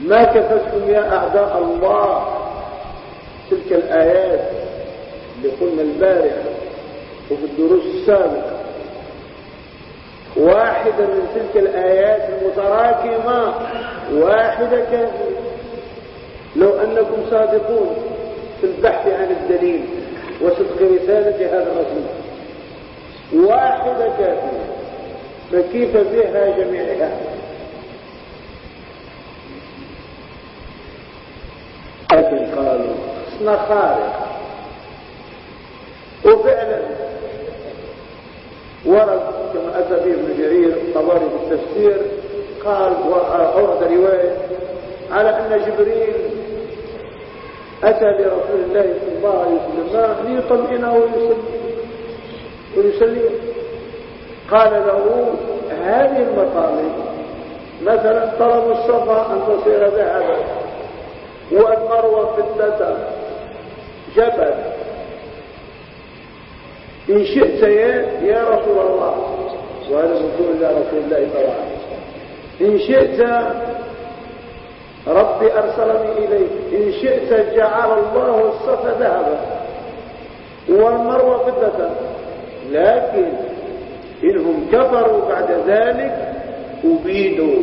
ما كفتكم يا أعداء الله؟ تلك الآيات اللي قلنا البارحة وفي الدروس السابقة. واحدة من تلك الآيات المتراكمة واحدة كافية. لو أنكم صادقون في البحث عن الدليل وصدق رسالة هذا الرسول. واحدة كافية. فكيف بها جميعها لكن خارق وفعلا ورد كما أتى به ابن جرير الطبري بالتفسير قال أورد رواية على أن جبريل أتى لرسول الله صلى الله عليه وسلم ليطمئنه ويسلم ويسلم قال له هذه المطالب مثلا طلب الصفا أن تصير ذهبا والمروة فضة جبل. إن شئت يا رسول الله. وهذا رسول الله صلى الله عليه إن شئت ربي أرسلني إليك. إن شئت جعل الله الصفا ذهبا والمروة فضة لكن إنهم كفروا بعد ذلك أبيدوا.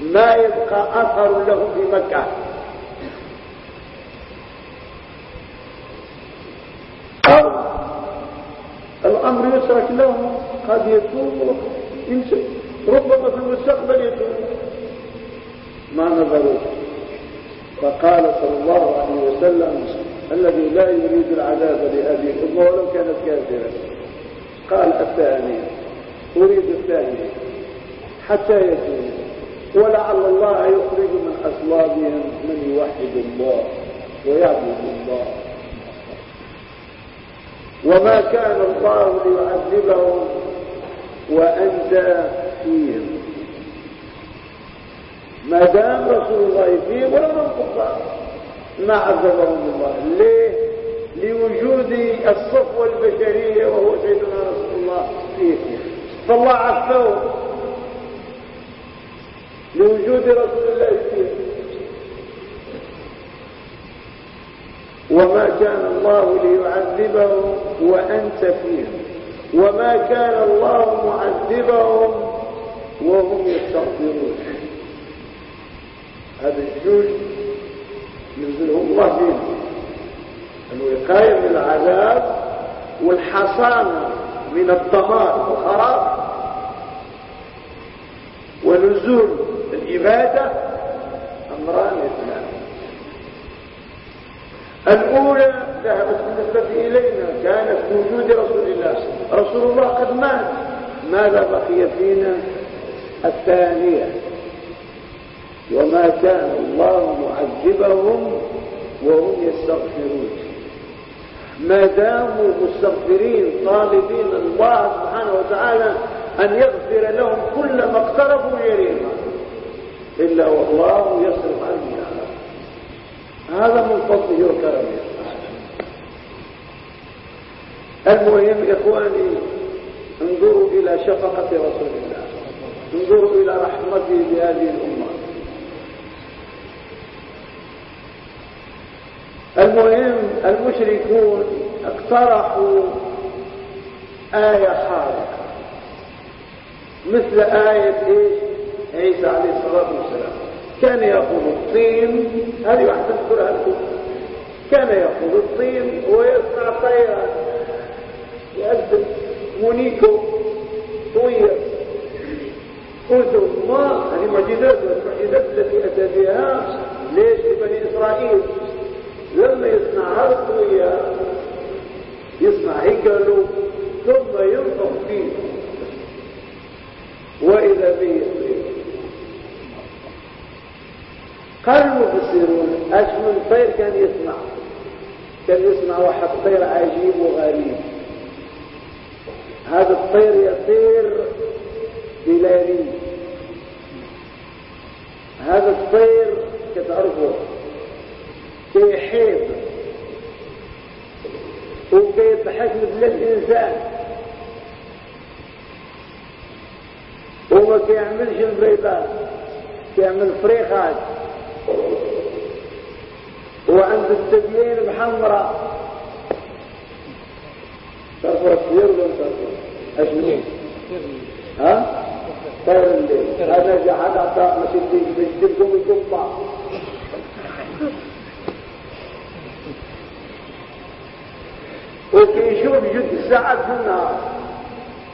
ما يبقى أثر لهم في مكة أو الأمر يترك لهم قد يتوب ربما في المستقبل يتوب ما نظروا فقال صلى الله عليه وسلم الذي لا يريد العذاب لهذه الأمة ولو كانت كافرة. قال الثاني أريد الثاني حتى يتوب ولعل الله يخرج من أصلابهم من يوحد الله ويعبد الله. وما كان الله ليعذبهم وأنت فيهم. ما دام رسول الله فيهم ولا من ما عذبهم الله. ليه؟ لوجود الصفوة البشرية وهو سيدنا رسول الله فيه. فالله عفوه لوجود رسول الله فيه وما كان الله ليعذبهم وأنت فيهم. وما كان الله معذبهم وهم يستغفرون. هذا الجوج ينزله الله فيه. الوقاية من العذاب والحصانة من الدمار والخراب ونزول الإبادة أمران اثنان. الأولى ذهبت بالنسبة إلينا كانت وجود رسول الله. رسول الله قد مات. ماذا بقي فينا؟ الثانية. وما كان الله معذبهم وهم يستغفرون. ما داموا مستغفرين طالبين الله سبحانه وتعالى أن يغفر لهم كل ما اقترفوا جريمة إلا والله يصرف عنهم. هذا من فضله وكرمه. المهم إخواني انظروا إلى شفقة رسول الله. انظروا إلى رحمته بهذه الأمة. المهم المشركون اقترحوا آية خارقة. مثل آية إيش؟ عيسى عليه الصلاة والسلام. كان يأخذ الطين هذه واحدة تذكرها لكم كان يأخذ الطين ويصنع طيرا يأذن مونيكو. طويل. ثم هذه معجزات المعجزات التي أتى بها ليش لبني إسرائيل؟ لما يصنع هذا الطويل يصنع هيكله ثم ينفخ فيه. وإذا به يطير. قال المفسرون إيش من طير كان يسمع؟ كان يسمع واحد طير عجيب وغريب. هذا الطير يطير بلالي هذا الطير كتعرفوا كيحيط. وكيضحك مثل الإنسان. وما كيعملش البيضات كيعمل فريخات. وعند التبيين محمرة تعرفوا الطير ولا تعرفوا اشنو ها؟ طير الليل هذا هذا عطاء مشيتين بيشتركوا بالقبة وكيشوف جد الساعات في النهار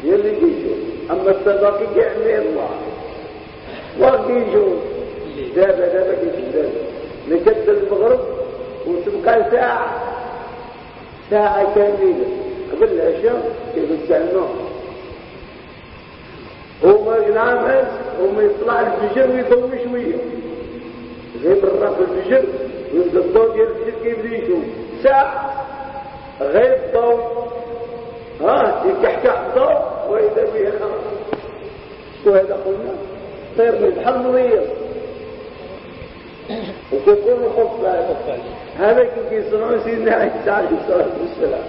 يلي كيشوف أما السباقي يعمل الله وكيشوف دابا دابا كيشوف دابا لجد المغرب وتبقى ساعة. ساعة كاملة. قبل العشاء كيف النوم هو ينعمل وما يطلع الفجر ويضوي شوية غير بالرب الفجر ويبدا الضوء ديال الفجر كيبدا يشوف. ساعة. غير الضوء. ها يكحكح الضوء وإذا به خلاص. وهذا قلنا؟ طير من البحر نظير وكيكون الخف هذا كي يصنعون سيدنا عيسى عليه الصلاة والسلام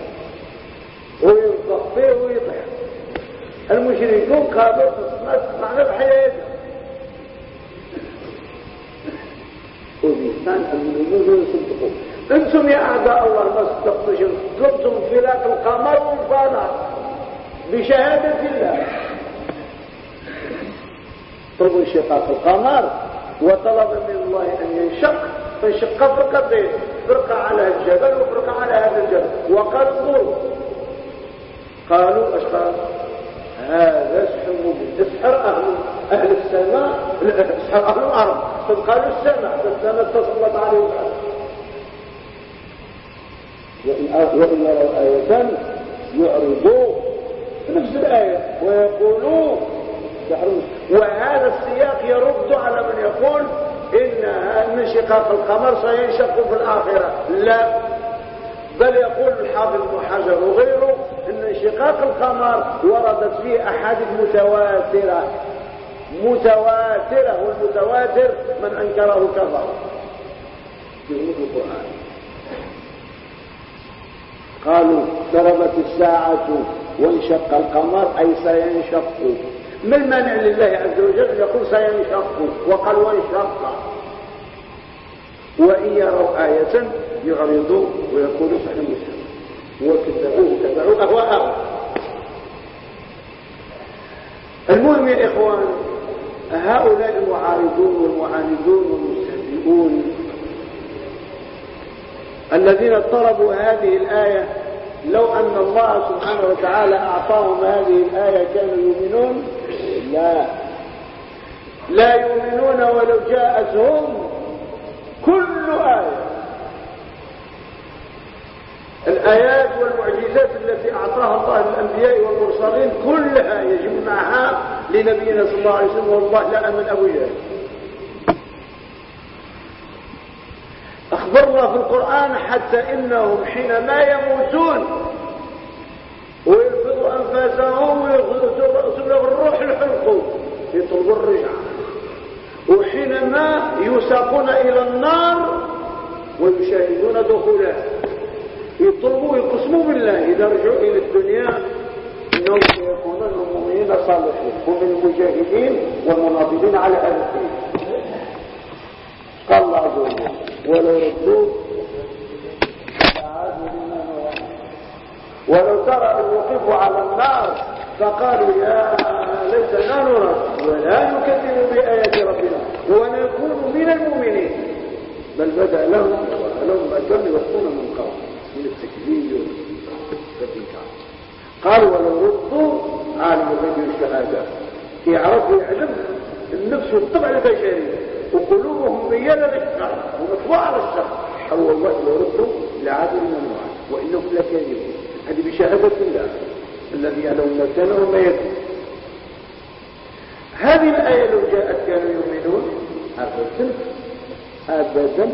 وينفق فيه ويطيح المشركون قالوا معنا بحياتنا وبيستان المؤمنون يصدقون أنتم يا اعداء الله ما صدقتم طلبتم فلاك القمر والفضاء بشهادة الله طلبوا انشقاق القمر وطلب من الله ان ينشق فانشق فرقتين فرقة على الجبل وفرقة على هذا الجبل. وقال انظروا قالوا اشقى هذا سحر مبين. سحر أهل أهل السماء سحر أهل الأرض. قالوا السماء فالسماء تسلط عليه الأرض وإن يروا آية يعرضوا نفس الآية. ويقولوا وهذا السياق يرد على من يقول إن انشقاق القمر سينشق في الآخرة. لا. بل يقول الحافظ ابن حجر وغيره إن انشقاق القمر وردت فيه أحاديث متواترة. متواترة. والمتواتر من أنكره كفر. في القرآن. قالوا اقتربت الساعة وانشق القمر أي سينشق. ما المانع لله عز وجل يقول سينشق وقال وانشق؟ وإن يروا آية يعرضوا ويقولوا سحر مسلم. وكذبوه كذبوا أهواءهم المهم يا إخوان هؤلاء المعارضون والمعاندون والمستهزئون الذين طلبوا هذه الآية لو أن الله سبحانه وتعالى أعطاهم هذه الآية كانوا يؤمنون لا. لا يؤمنون ولو جاءتهم كل آية. الآيات والمعجزات التي أعطاها الله للأنبياء والمرسلين كلها يجمعها لنبينا صلى الله عليه وسلم والله لا أمن أبو جهل. أخبرنا في القرآن حتى إنهم حينما يموتون ويلفظوا أنفاسهم ويغسلوا الروح الحلق يطلبوا الرجعة وحينما يساقون إلى النار ويشاهدون دخولها يطلبوا يقسموا بالله. إذا رجعوا إلى الدنيا إنهم سيكونون المؤمنين صالحين. ومن المجاهدين والمناضلين على الدين قال الله عز وجل ولو ردوا لعادوا لما ولو ترى أن يقفوا على النار فقالوا يا ليتنا نرد ولا نكذب بآيات ربنا ونكون من المؤمنين. بل بدأ لهم لهم كانوا يخطون من قبل من التكذيب والإنكار قالوا ولو ردوا عالم الغيب الشهادة يعرفوا يعلم النفس والطبع البشري وقلوبهم ميالة للشر ومطبوعة على الشر أو والله لو ردوا لعادوا من وإنهم لكاذبون. هذه بشهادة الله الذي يعلم ما كان وما يكون. هذه الآية لو جاءت كانوا يؤمنون أبدا أبدا.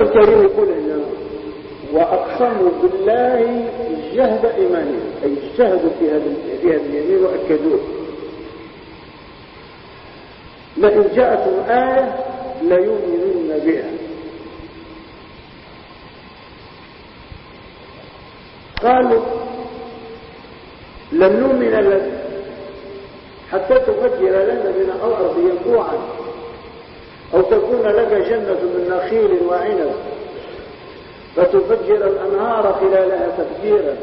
الكريم يقول هنا وأقسموا بالله جهد إيمانهم أي اجتهدوا في هذا اليمين وأكدوه. لئن جاءتهم آية ليؤمنن بها. قالوا لن نؤمن لك حتى تفجر لنا من الأرض ينبوعا أو تكون لك جنة من نخيل وعنب. فتفجر الأنهار خلالها تفجيرا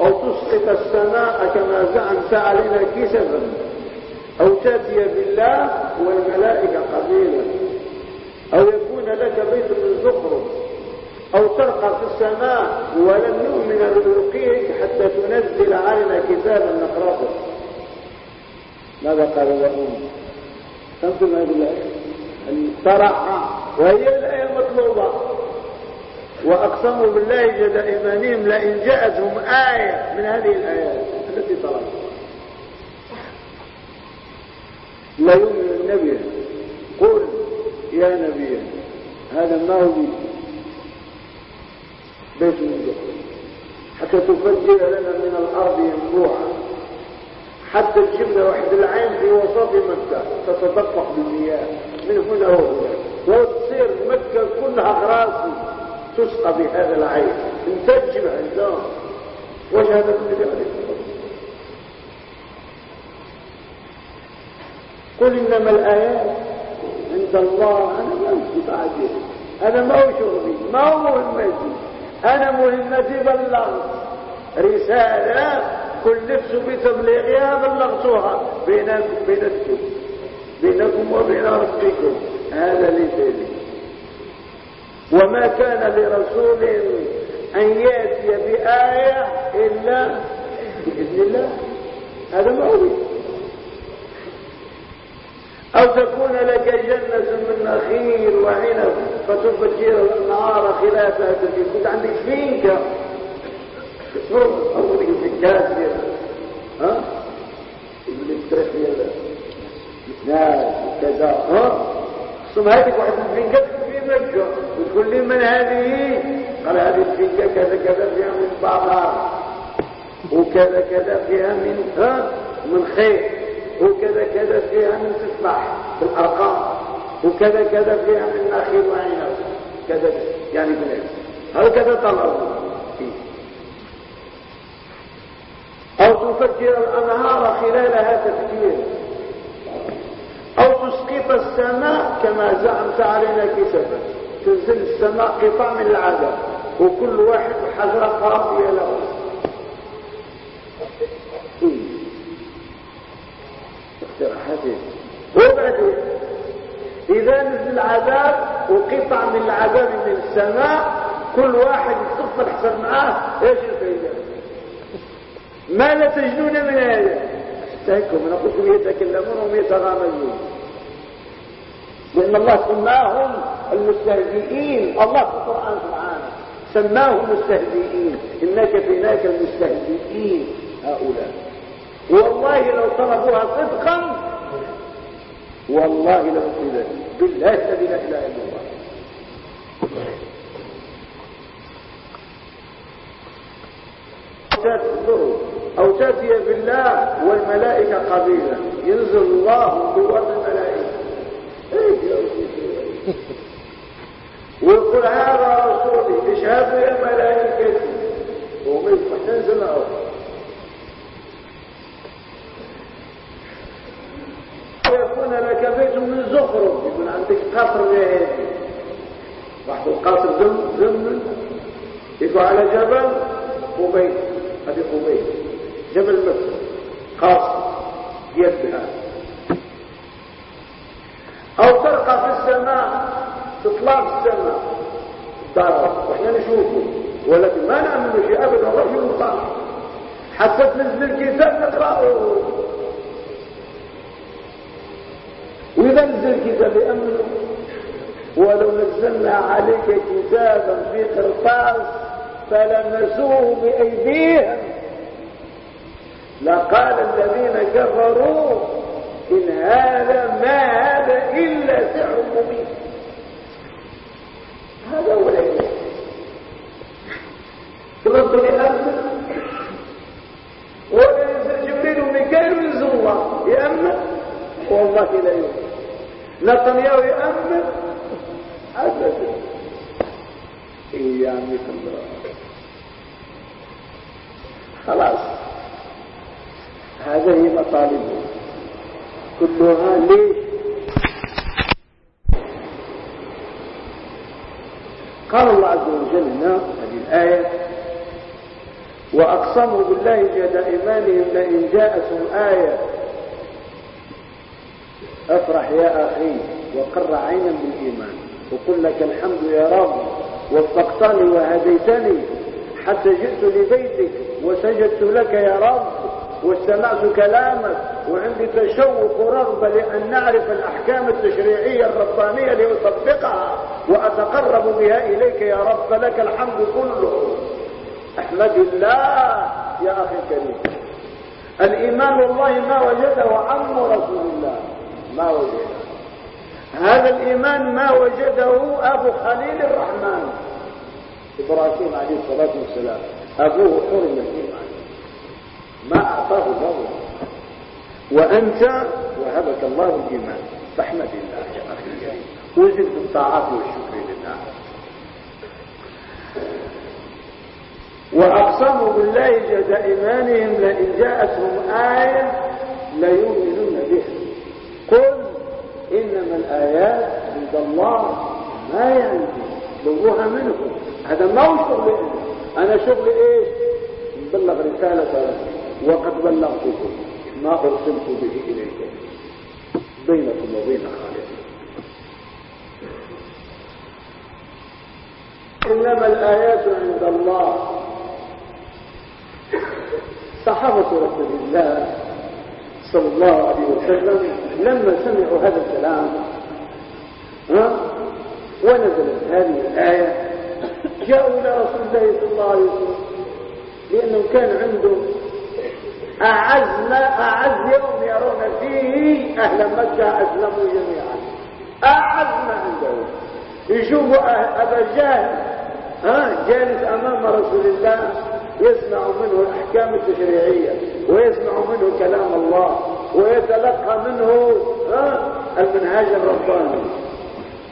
أو تسقط السماء كما زعمت علينا كسبا أو تأتي بالله والملائكة قبيلا أو يكون لك بيت من زخرف أو ترقى في السماء ولن نؤمن برقيك حتى تنزل علينا كتابا نقرأه. ماذا قال لهم فهمتم هذه الآية الصراحة وهي الآية المطلوبة. وأقسموا بالله جد إيمانهم لئن جاءتهم آية من هذه الآيات التي طلبت لا يؤمن النبي قل يا نبي هذا ما هو بيت من حتى تفجر لنا من الأرض ينبوعا حتى تجيب واحد العين في وسط مكة تتدفق بالمياه. من هنا وهنا. وتصير مكة كلها غراسي تسقى بهذا العين. انتج عندهم وجه هذا النبي عليه الصلاة قل إنما الآيات عند الله. أنا ما أمسك عجيب أنا ما شغلي ما هو مهمتي أنا مهمتي بلغت رسالة. كلفت بتبليغها بلغتها بينكم بينكم. بينكم وبين ربكم. هذا لي وما كان لرسول أن يأتي بآية إلا بإذن الله. هذا هو أو تكون لك جنة من نخيل وعنب فتفجر النار خلافها تجي. كنت عندك فينكة شرب أو الكاس ها؟ اللي بتريح ناس وكذا ها؟ ثم هذيك واحد الفينكة في مكة لي من هذه؟ قال هذه الفينكة كذا كذا فيها من بعضها وكذا كذا فيها من من خير. وكذا كذا فيها من تسبح بالأرقام. وكذا كذا فيها من نخيل وعنب كذا. يعني بلاد هكذا طلعوا. أو تفجر الأنهار خلالها تفجير. أو تسقط السماء كما زعمت علينا كسبا تنزل السماء قطع من العذاب وكل واحد حجرة قافية له. اقتراحاتين إذا نزل العذاب وقطع من العذاب من السماء كل واحد يصف الحسن معاه إيش الفائدة ما لا تجدون من هذا استهكم أنا قلت يتكلمون وهم لأن الله سماهم المستهزئين. الله في القرآن سبحانه سماهم مستهزئين. إنك فيناك المستهزئين. هؤلاء. والله لو طلبوها صدقا. والله لو بالله الذي لا إله إلا الله. أو تأتي بالله والملائكة قبيلا. ينزل الله قوة الملائكة. ويقول هذا رسولي اشهدوا يا ملائكتي. ومن تنزل معه ويكون لك بيت من زخرف. يكون عندك قصر يا واحد القصر زم زم. يكون على جبل وبيت هذه قبيل. جبل مصر خاص يدها أو ترقى في السماء. تطلع السماء دار وإحنا نشوفه. ولكن ما نعمل شيء ابدا. رجل صالح حتى تنزل الكتاب نقراه وإذا نزل الكتاب يامنوا ولو نزلنا عليك كتابا في قرطاس فلمسوه بأيديهم. لقال الذين كفروا إن هذا ما هذا إلا سحر مبين. هذا هو العلم. ترد لأمن ولا ينزل جبريل وميكائيل وينزل الله. يأمن والله لا يؤمن. نتنياهو يأمن أبدا. إيامي الله خلاص. هذه مطالبه كلها ليش قال الله عز وجل هنا هذه الآية وأقسموا بالله جهد إيمانهم لئن جاءتهم آية. أفرح يا أخي وقر عينا بالإيمان وقل لك الحمد يا رب وفقتني وهديتني حتى جئت لبيتك وسجدت لك يا رب واستمعت كلامك وعندي تشوق ورغبة لأن نعرف الأحكام التشريعية الربانية لأطبقها وأتقرب بها إليك يا رب فلك الحمد كله. أحمد الله يا أخي الكريم. الإيمان والله ما وجده عم رسول الله. ما وجده. هذا الإيمان ما وجده أبو خليل الرحمن. إبراهيم عليه الصلاة والسلام. أبوه حرم الإيمان. ما أعطاه الله. وأنت وهبك الله الإيمان. فاحمد الله يا أخي الكريم. وزد بالطاعات والشكر لله. وأقسموا بالله جد إيمانهم لئن جاءتهم آية ليؤمنون بها. قل إنما الآيات عند الله ما يعني لوها منكم هذا ما هو شغل أنا شغل إيش؟ نبلغ رسالة وقد بلغتكم ما ارسلت به اليكم بينكم وبين خالقكم إنما الآيات عند الله. صحابة رسول الله صلى الله عليه وسلم لما سمعوا هذا الكلام ها ونزلت هذه الآية جاءوا إلى رسول الله صلى الله عليه وسلم لأنه كان عنده أعز ما أعز يوم يرون فيه أهل مكة أسلموا جميعا. أعز ما عندهم يشوفوا أبا جهل ها جالس أمام رسول الله يسمع منه الأحكام التشريعية ويسمع منه كلام الله ويتلقى منه ها المنهاج الرباني.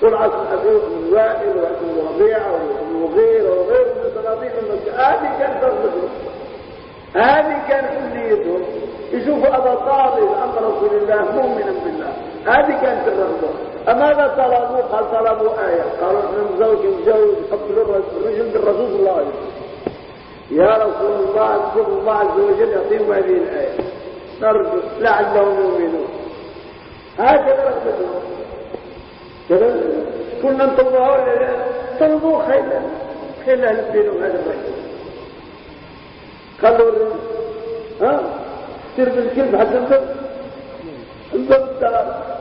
طلعت أبي وائل وابن ربيعة وابن مغيرة وغيره من صناديق المسجد هذه كانت رغبتهم هذه كانت كليتهم يشوفوا أبا طالب عم رسول الله مؤمنا بالله. هذه كانت الرغبة. أماذا طلبوا قال طلبوا آية. قالوا إحنا زوج نزوج حب الرجل بالرسول صلى الله عليه وسلم. يا رسول الله اذكر الله عز وجل يعطيهم هذه الآية. نرجو لعلهم يؤمنون. هكذا رغبتهم كنا نطلبوها ولا لا طلبوه خيلا خيلا الدين هذا الرجل. قالوا ها؟ يصير بالكلب حتى البر الدار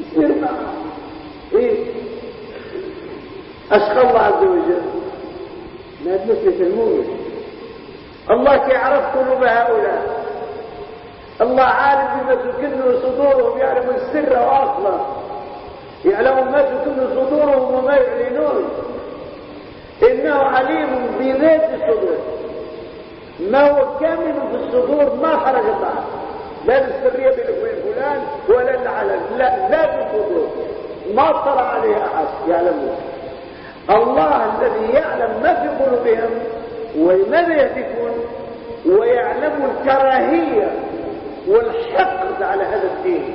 يصير معه إيه؟ اشقى الله عز وجل. لا تمثل المؤمن الله كيعرف قلوب هؤلاء. الله عالم بما تكن صدورهم يعلم السر واصلا يعلم ما تكن صدورهم وما يعلنون. إنه عليم بذات الصدور. ما هو كامل في الصدور ما خرج معه لا وبين فلان ولا العلن لا ذات الصدور ما اطلع عليها أحد. يعلمه الله الذي يعلم ما في قلوبهم وماذا يهتكون ويعلم الكراهية والحقد على هذا الدين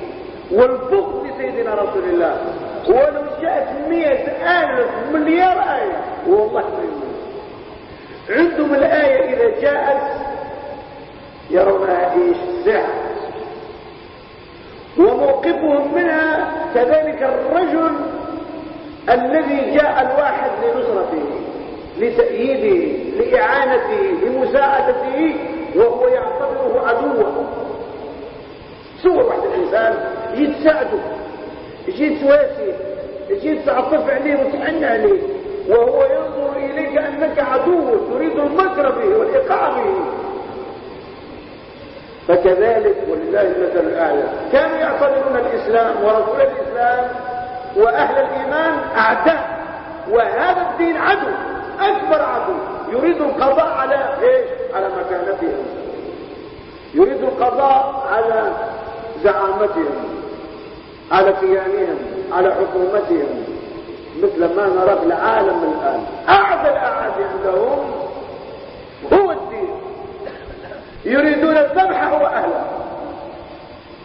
والبغض لسيدنا رسول الله. ولو جاءت مئة ألف مليار آية والله ما عندهم الآية إذا جاءت يرونها إيش؟ سحر وموقفهم منها كذلك الرجل الذي جاء الواحد لنصرته لتأييده لإعانته لمساعدته وهو يعتبره عدوا. صور واحد الإنسان يجي تساعده يجي تواسيه يجي تعطف عليه وتحن عليه وهو ينظر إليك أنك عدو تريد المكر به والإيقاع به. فكذلك ولله المثل الأعلى كانوا يعتبرون الإسلام ورسول الإسلام وأهل الإيمان أعداء وهذا الدين عدو أكبر عدو. يريد القضاء على إيش؟ على مكانتهم. يريد القضاء على زعامتهم على كيانهم على حكومتهم. مثل ما نرى في العالم الآن. أعدى الأعادي عندهم هو الدين يريدون الذبح هو أهله.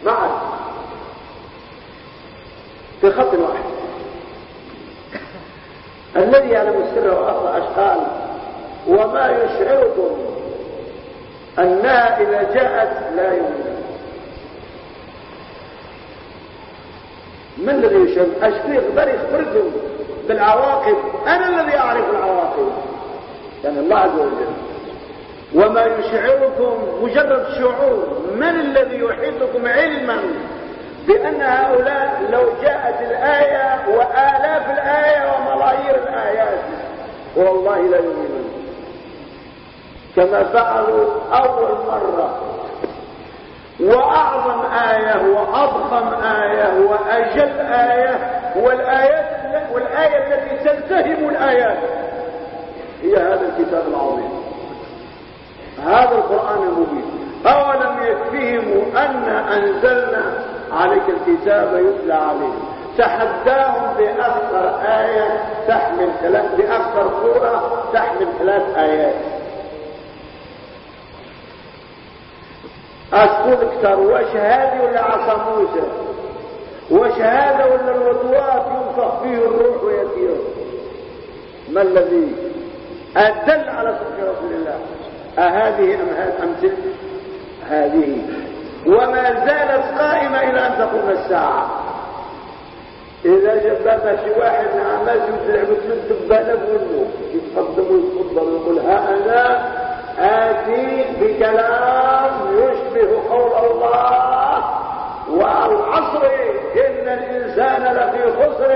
معا في خط واحد. الذي يعلم السر وأخطى أشقال وما يشعركم أنها إذا جاءت لا يؤمن. من الذي يشم؟ أشكي يقدر يخبركم بالعواقب. أنا الذي أعرف العواقب. يعني الله عز وجل وما يشعركم مجرد شعور من الذي يحيطكم علما بأن هؤلاء لو جاءت الآية وآلاف الآية وملايير الآيات والله لا يؤمنون. كما فعلوا أول مرة. وأعظم آية وأضخم آية وأجل آية والآيات والآية التي تلتهم الآيات هي هذا الكتاب العظيم. هذا القرآن المبين. أولم يكفيهم أن أنزلنا عليك الكتاب يتلى عليهم. تحداهم بأكثر آية تحمل ثلاث بأكثر سورة تحمل ثلاث آيات. أسكن أكثر واش هذه ولا عصا موسى؟ واش هذا ولا الوطواط ينفخ فيه الروح ويسير؟ ما الذي؟ أدل على صدق رسول الله. أهذه أم, تلك هذه؟ وما زالت قائمة إلى أن تقوم الساعة. إذا جبنا شي واحد نعمل يوزع مثل الدبانة بولو يتقدم ويتفضل ويقول ها أنا آتي بكلام يشبه قول الله. والعصر إن الإنسان لفي خسر.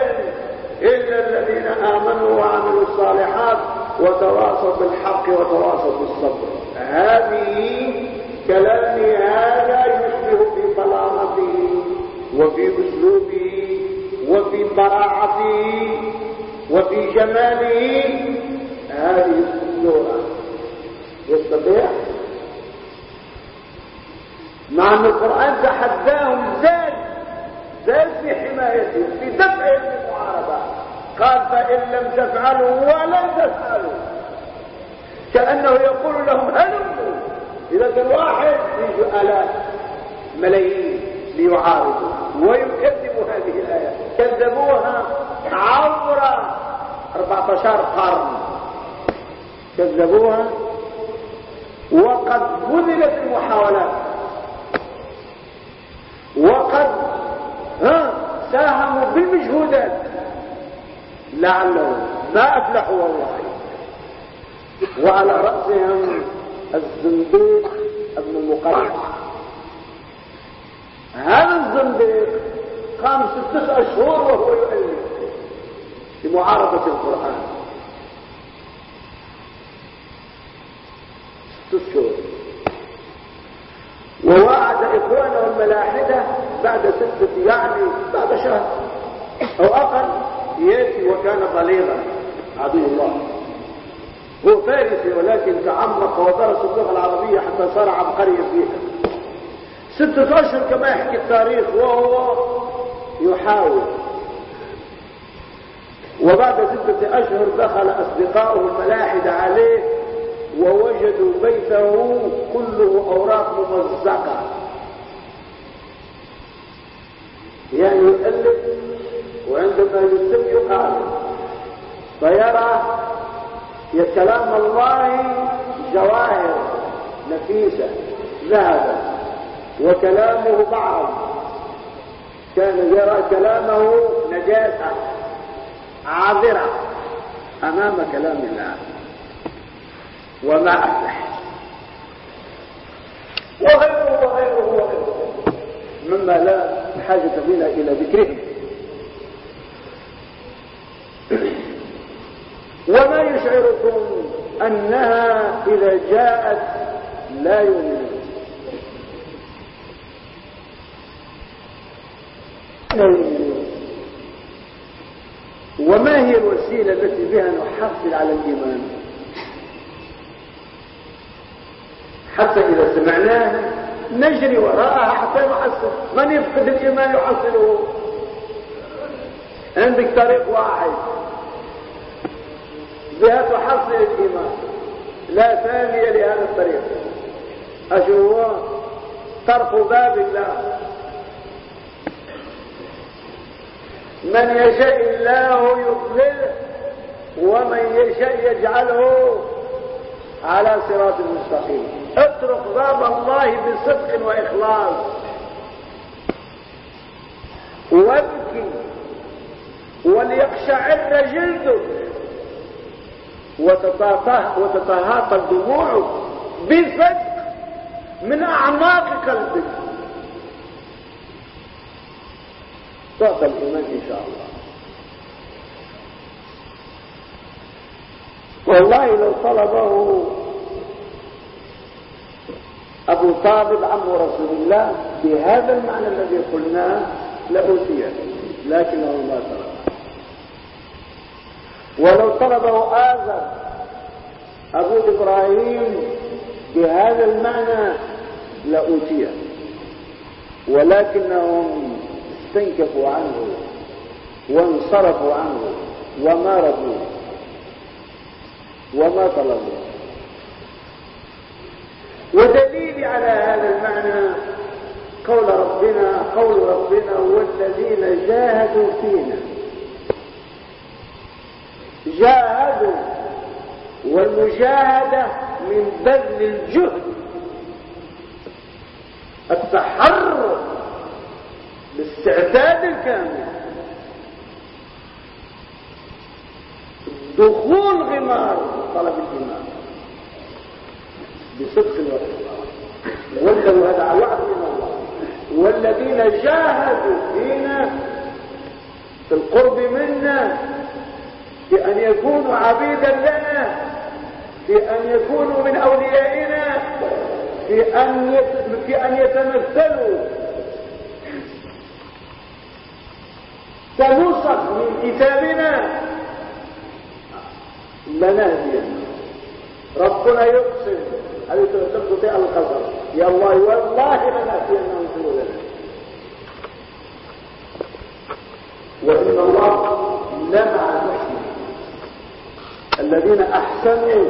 إلا الذين آمنوا وعملوا الصالحات وتواصوا بالحق وتواصوا بالصبر هذه كلامي هذا يشبه في طلاقته وفي أسلوبه وفي براعته وفي جماله هذه السورة يستطيع؟ مع أن القرآن تحداهم زاد زاد في حمايتهم في للمعارضة قال فإن لم تفعلوا ولن تفعلوا كأنه يقول لهم هلموا إذا كان واحد يجوا آلاف ملايين ليعارضوا ويكذبوا هذه الآية. كذبوها عبر 14 قرن. كذبوها وقد بذلت المحاولات. وقد ها ساهموا بالمجهودات. لعلهم ما افلحوا والله. وعلى رأسهم الزنديق ابن مقرن هذا الزنديق قام ستة أشهر وهو يؤلف في معارضة القرآن. ست أشهر. ووعد إخوانه الملاحدة بعد ستة يعني بعد شهر أو أقل يأتي وكان بليغا. عدو الله. هو فارسي ولكن تعمق ودرس اللغة العربية حتى صار عبقريا فيها. ستة أشهر كما يحكي التاريخ وهو يحاول. وبعد ستة أشهر دخل أصدقاؤه الملاحدة عليه ووجدوا بيته كله أوراق ممزقة. يعني يؤلف وعندما يتم يقال فيرى يا كلام الله جواهر نفيسة ذهب وكلامه بعض. كان يرى كلامه نجاسة عاذرة أمام كلام الله. وما أفلح. وغيره وغيره وغيره. مما لا حاجة بنا إلى ذكره وما يشعركم أنها إذا جاءت لا يؤمنون. وما هي الوسيلة التي بها نحصل على الإيمان؟ حتى إذا سمعناها نجري وراءها حتى نحصل. من يفقد الإيمان يحصله؟ عندك طريق واحد. بها تحصل الإيمان. لا ثانية لهذا الطريق. أشو هو طرف باب الله. من يشاء الله يضلله ومن يشاء يجعله على صراط مستقيم. اترك باب الله بصدق وإخلاص. وابكي وليقشعر جلدك وتتهاطل دموعك بصدق من أعماق قلبك. تعطى الإيمان إن شاء الله. والله لو طلبه أبو طالب عم رسول الله بهذا المعنى الذي قلناه لاوتيه لكنه ما طلب. ولو طلبه آذر أبو إبراهيم بهذا المعنى لأوتيه ولكنهم استنكفوا عنه وانصرفوا عنه وما رضوا وما طلبوا. ودليل على هذا المعنى قول ربنا قول ربنا والذين جاهدوا فينا. جاهدوا والمجاهدة من بذل الجهد. التحرك باستعداد الكامل. دخول غمار طلب الإيمان. بصدق واخلاص ولوا هذا وعد من الله. والذين جاهدوا فينا في القرب منا بأن يكونوا عبيدا لنا بأن يكونوا من أوليائنا بأن يتمثلوا. كنسخ من كتابنا لنهدينا ربنا يقسم. هذه تستطيع القصر يا الله والله لنأتينهم سبلنا وإن الله لمع المحسنين أحسنوا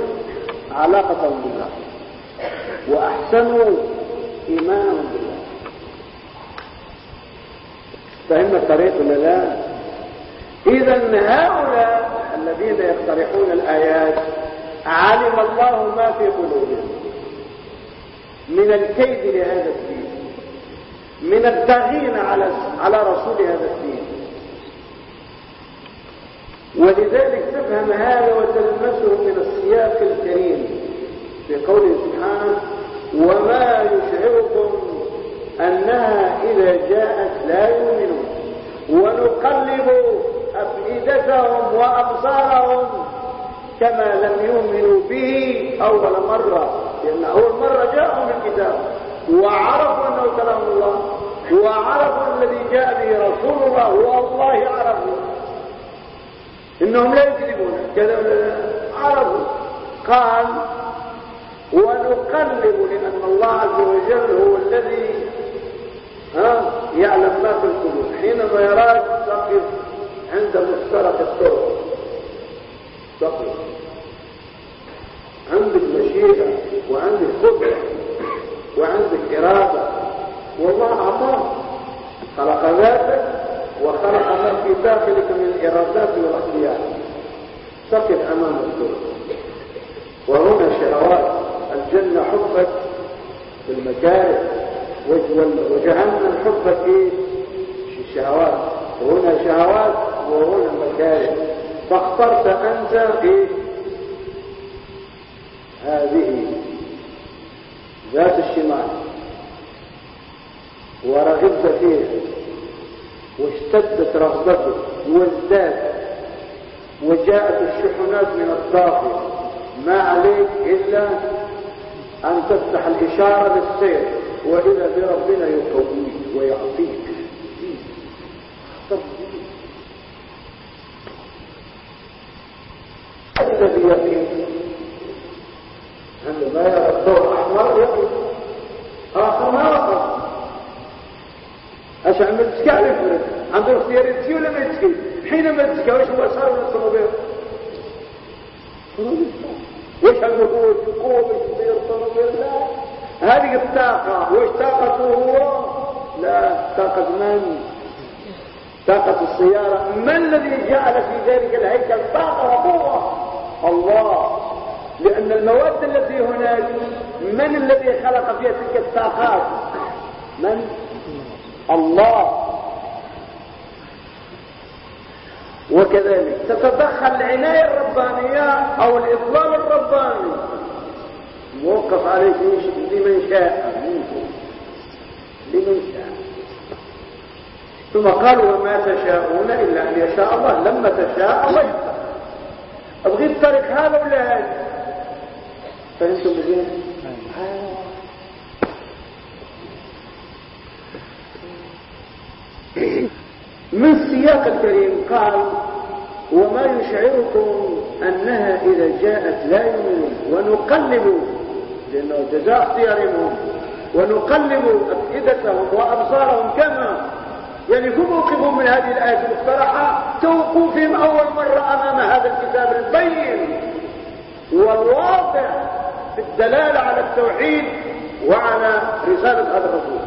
علاقتهم بالله وأحسنوا إيمانهم بالله. فهمنا الطريق ولا لا؟ إذا هؤلاء الذين يقترحون الآيات علم الله ما في قلوبهم. من الكيد لهذا الدين من التغيين على على رسول هذا الدين. ولذلك تفهم هذا وتلمسه من السياق الكريم في قوله سبحانه وما يشعركم أنها إذا جاءت لا يؤمنون. ونقلب أفئدتهم وأبصارهم كما لم يؤمنوا به أول مرة لأن أول مرة جاءهم بالكتاب وعرفوا أنه كلام الله وعرفوا الذي جاء به رسول الله والله عرفوا إنهم لا يكذبون كذا عرفوا قال ونقلب لأن الله عز وجل هو الذي ها يعلم ما في القلوب. حينما يراك تقف عند مفترق الطرق. تقف عندك مشيئة وعندك قدرة وعندك إرادة والله أعطاك خلق ذاتك وخلق ما في داخلك من الإرادات والأخلاق. تقف أمام الطرق وهنا شهوات الجنة حبت بالمكاره وجهنم حبت إيه؟ الشهوات وهنا شهوات وهنا مكاره فاخترت أنت إيه هذه ذات الشمال. ورغبت فيها. واشتدت رغبتك وازداد وجاءت الشحنات من الداخل ما عليك إلا أن تفتح الإشارة للسير وإذا بربنا يقويك ويعطيك الذي يقين عندما يرى الضوء أحمر يقين آخر ما وقف عشان من تسكى يفرد عنده اختيار يتسكي ولا ما يتسكي حينما تسكي وش هو صار من الطربير وش النفوذ قوة الطربير لا هذه الطاقة وش طاقته هو لا طاقة من طاقة السيارة من الذي جعل في ذلك الهيكل طاقة وقوة. الله. لأن المواد التي هناك من الذي خلق فيها تلك الطاقات؟ من؟ الله. وكذلك تتدخل العناية الربانية أو الإطلال الرباني. موقف عليه لمن شاء منكم. لمن شاء. ثم قال وما تشاءون إلا أن يشاء الله. لما تشاء الله أبغي الطريق هذا ولا هذا؟ فهمتم بزين من السياق الكريم قال وما يشعركم أنها إذا جاءت لا يؤمنون. ونقلب لأنه جزاء اختيارهم. ونقلب أفئدتهم وأبصارهم كما يعني هم موقفهم من هذه الآية المقترحة. توقوفهم أول مرة أمام هذا الكتاب البين والواضح في الدلالة على التوحيد وعلى رسالة هذا الرسول.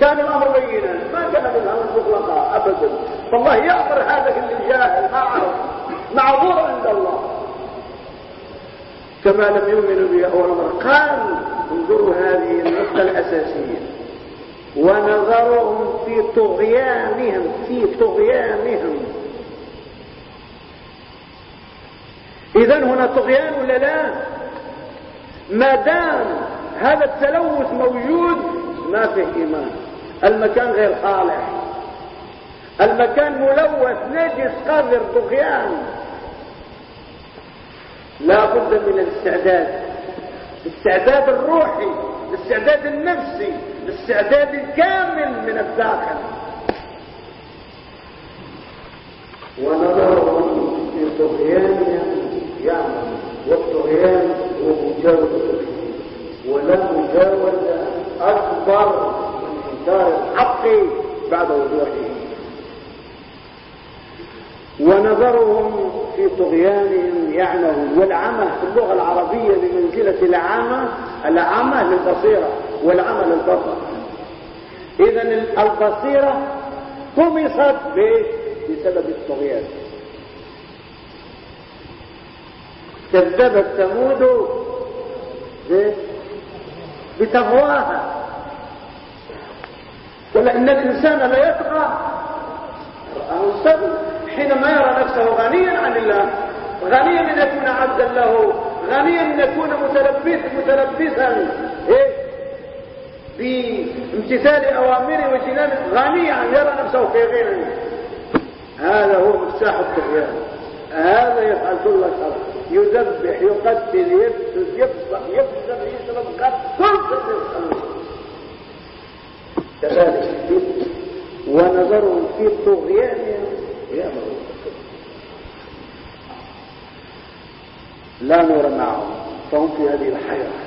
كان الأمر بينا ما كان بالأمر مطلقا أبدا. فالله يأمر هذا اللي جاهل ما عرف معذور عند الله. كما لم يؤمنوا به أول مرة قال انظروا هذه النقطة الأساسية. ونظرهم في طغيانهم في طغيانهم. إذا هنا طغيان ولا لا؟ ما دام هذا التلوث موجود ما فيه إيمان. المكان غير صالح. المكان ملوث نجس قذر طغيان. لا بد من الاستعداد. الاستعداد الروحي الاستعداد النفسي. الاستعداد الكامل من الداخل ونظرهم في طغيانهم يعمل والطغيان هو مجاوزة ولا مجاوزة أكبر من إنكار الحق بعد وضوحه. ونظرهم في طغيانهم يعمهون والعمى في اللغة العربية بمنزلة العمى العمى للبصيرة. والعمى للبصر إذا البصيرة طمست بسبب الطغيان كذبت ثمود بتغواها ولأن الإنسان لا يطغى رآه حينما يرى نفسه غنيا عن الله غنيا ان يكون عبدا له غنيا ان يكون متلبس متلبسا. إيه؟ بامتثال اوامره واجتناب غنيا يرى نفسه في غنى هذا هو مفتاح الطغيان هذا يفعل كل شر يذبح يقتل يفسد يفسق يفسد يشرب كل شيء كذلك. ونظرهم في طغيانهم يأمرون لا نور معهم فهم في هذه الحيرة.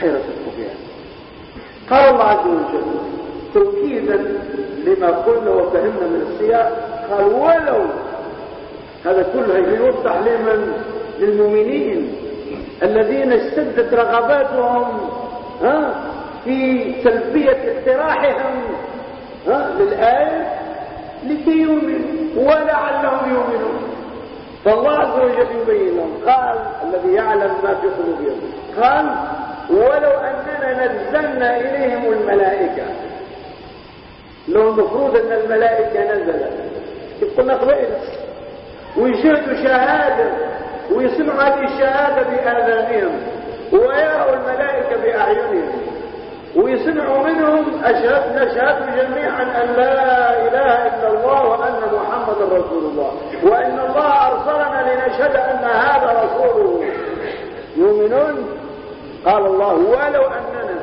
حيرة الطغيان قال الله عز وجل توكيدا لما قلنا وفهمنا من السياق قال ولو هذا كله يوضح لمن؟ للمؤمنين الذين اشتدت رغباتهم ها في تلبية اقتراحهم ها للآية لكي يؤمنوا ولعلهم يؤمنون. فالله عز وجل يبين لهم قال الذي يعلم ما في قلوبهم. قال ولو أننا نزلنا إليهم الملائكة. لو المفروض أن الملائكة نزلت. قلنا قبيل ويشهدوا شهادة ويسمعوا هذه الشهادة بآذانهم ويروا الملائكة بأعينهم ويسمعوا منهم أشهد نشهد جميعا أن لا إله إلا الله وأن محمد رسول الله وأن الله أرسلنا لنشهد أن هذا رسوله. يؤمنون؟ قال الله ولو أننا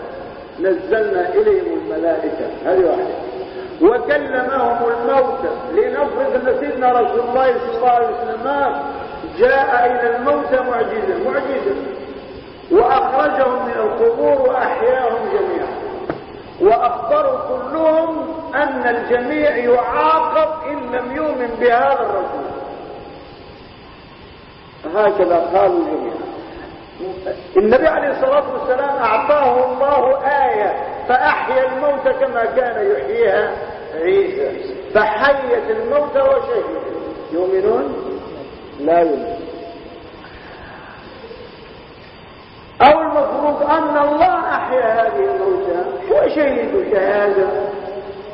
نزلنا إليهم الملائكة. هذه واحدة. وكلمهم الموتى لنفرض أن سيدنا رسول الله صلى الله عليه وسلم جاء إلى الموتى معجزا معجزا. وأخرجهم من القبور وأحياهم جميعا. وأخبروا كلهم أن الجميع يعاقب إن لم يؤمن بهذا الرسول. هكذا قالوا جميعا. النبي عليه الصلاة والسلام أعطاه الله آية فأحيا الموت كما كان يحييها عيسى. فحيت الموت وشهد. يؤمنون؟ لا يؤمنون. أو المفروض أن الله أحيا هذه الموتى وشهدوا شهادة؟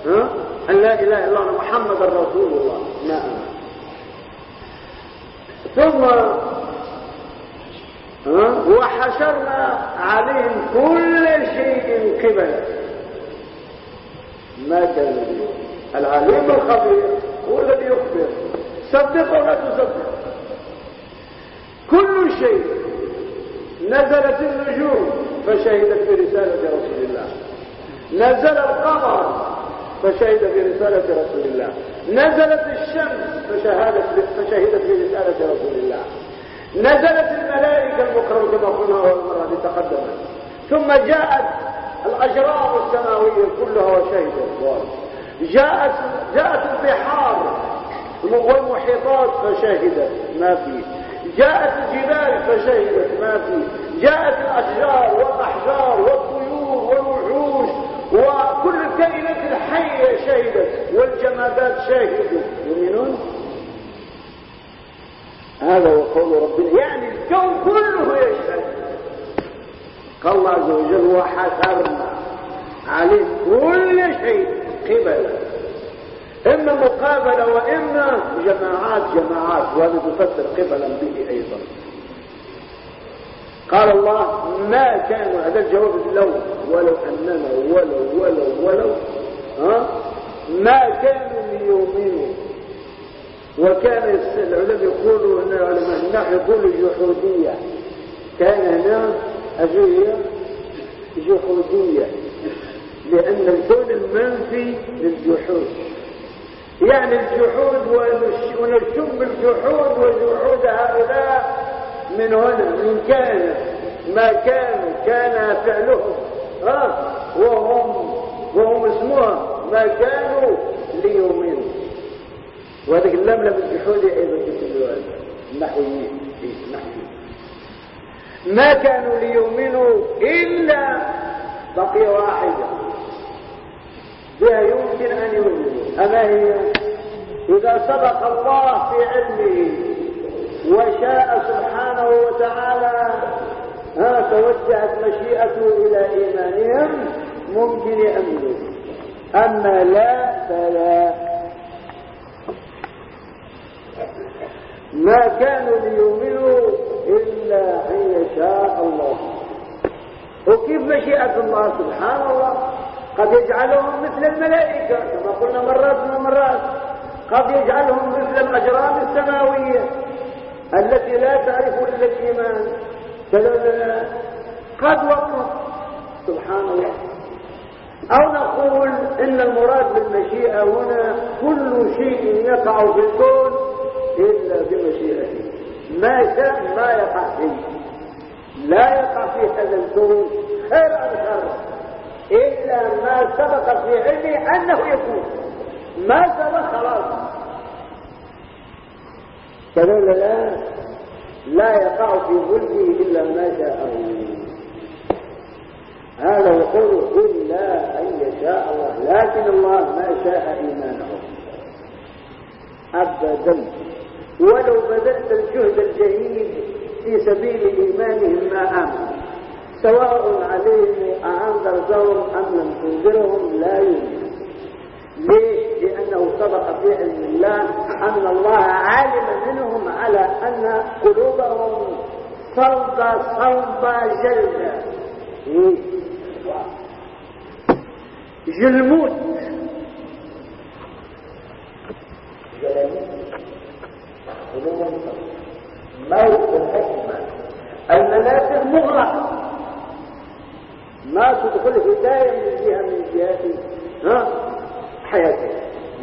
ها؟ أن لا إله إلا الله محمد رسول الله. نعم. ثم وحشرنا عليهم كل شيء قبلا ما كان العليم الخبير هو الذي يخبر. صدق ولا تصدق. كل شيء نزلت النجوم فشهدت برسالة رسول الله. نزل القمر فشهد برسالة رسول الله. نزلت الشمس فشهدت فشهدت برسالة رسول الله. نزلت الملائكة المكرمة كما قلنا أول مرة لتقدمت. ثم جاءت الأجرام السماوية كلها وشهدت. جاءت جاءت البحار والمحيطات فشهدت. ما فيه جاءت الجبال فشهدت. ما فيه جاءت الأشجار والأحجار والطيور والوحوش وكل الكائنات الحية شهدت. والجمادات شاهدوا يؤمنون هذا هو قول ربنا يعني الكون كله يشهد قال الله عز وجل وحسرنا عليه كل شيء قبلا. إما مقابلة وإما جماعات جماعات. وهذا تفسر قبلا به أيضا. قال الله ما كانوا هذا الجواب لو ولو أننا ولو ولو ولو ها؟ ما كانوا ليؤمنوا. وكان العلماء يقولوا أن العلماء النحو يقولوا جحودية كان هنا أجوية جحودية. لأن الكون المنفي للجحود. يعني الجحود ونشم الجحود وجحود هؤلاء من هنا من كان ما كانوا كان فعلهم. ها وهم وهم اسمها ما كانوا ليؤمنوا وهذا اللام لم الجحود أيضا في النحويين. النحويين. ما كانوا ليؤمنوا إلا بقيه واحدة بها يمكن أن يؤمنوا. أما هي؟ إذا سبق الله في علمه وشاء سبحانه وتعالى ها توجهت مشيئته إلى إيمانهم ممكن يامنوا أما لا فلا. ما كانوا ليؤمنوا إلا أن يشاء الله. وكيف مشيئة الله سبحان الله؟ قد يجعلهم مثل الملائكة كما قلنا مرات ومرات قد يجعلهم مثل الأجرام السماوية التي لا تعرف إلا الإيمان. قد وقف سبحان الله. أو نقول إن المراد بالمشيئة هنا كل شيء يقع في الكون إلا بمشيئته. ما شاء ما يقع فيه. لا يقع في هذا الكون خير أو شر. إلا ما سبق في علمه أنه يكون. ما سبق خلاص. كذا لا لا يقع في ملكه إلا ما شاء هذا يقول قل لا أن يشاء الله لكن الله ما شاء إيمانهم أبدا. ولو بذلت الجهد الجهيد في سبيل إيمانهم ما آمنوا. سواء عليهم أنذرتهم أم لم تنذرهم لا يؤمنون. ليه؟ لأنه سبق في علم الله أن الله علم منهم على أن قلوبهم صلبة صلبة جلدة جلمود موت الحكمة المنافذ مغلقة ما تدخل هداية من جهة من جهات ها؟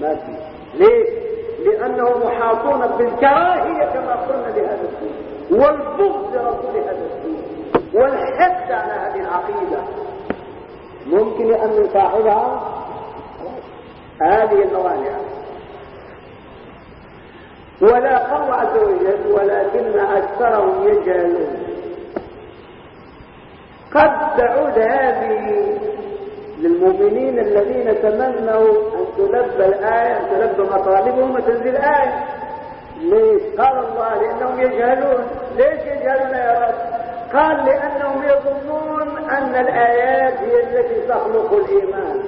ما في. ليه؟ لأنهم محاطون بالكراهية كما قلنا لهذا الدين والبغض لرسول هذا الدين والحد على هذه العقيدة. ممكن أن صاحبها هذه الموانع. ولا قول عز وجل ولكن أكثرهم يجهلون قد تعود هذه للمؤمنين الذين تمنوا أن تلبى الآية أن تلبى مطالبهم وتنزل آية ليش؟ قال الله لأنهم يجهلون ليش يجهلون يا رب؟ قال لأنهم يظنون أن الآيات هي التي تخلق الإيمان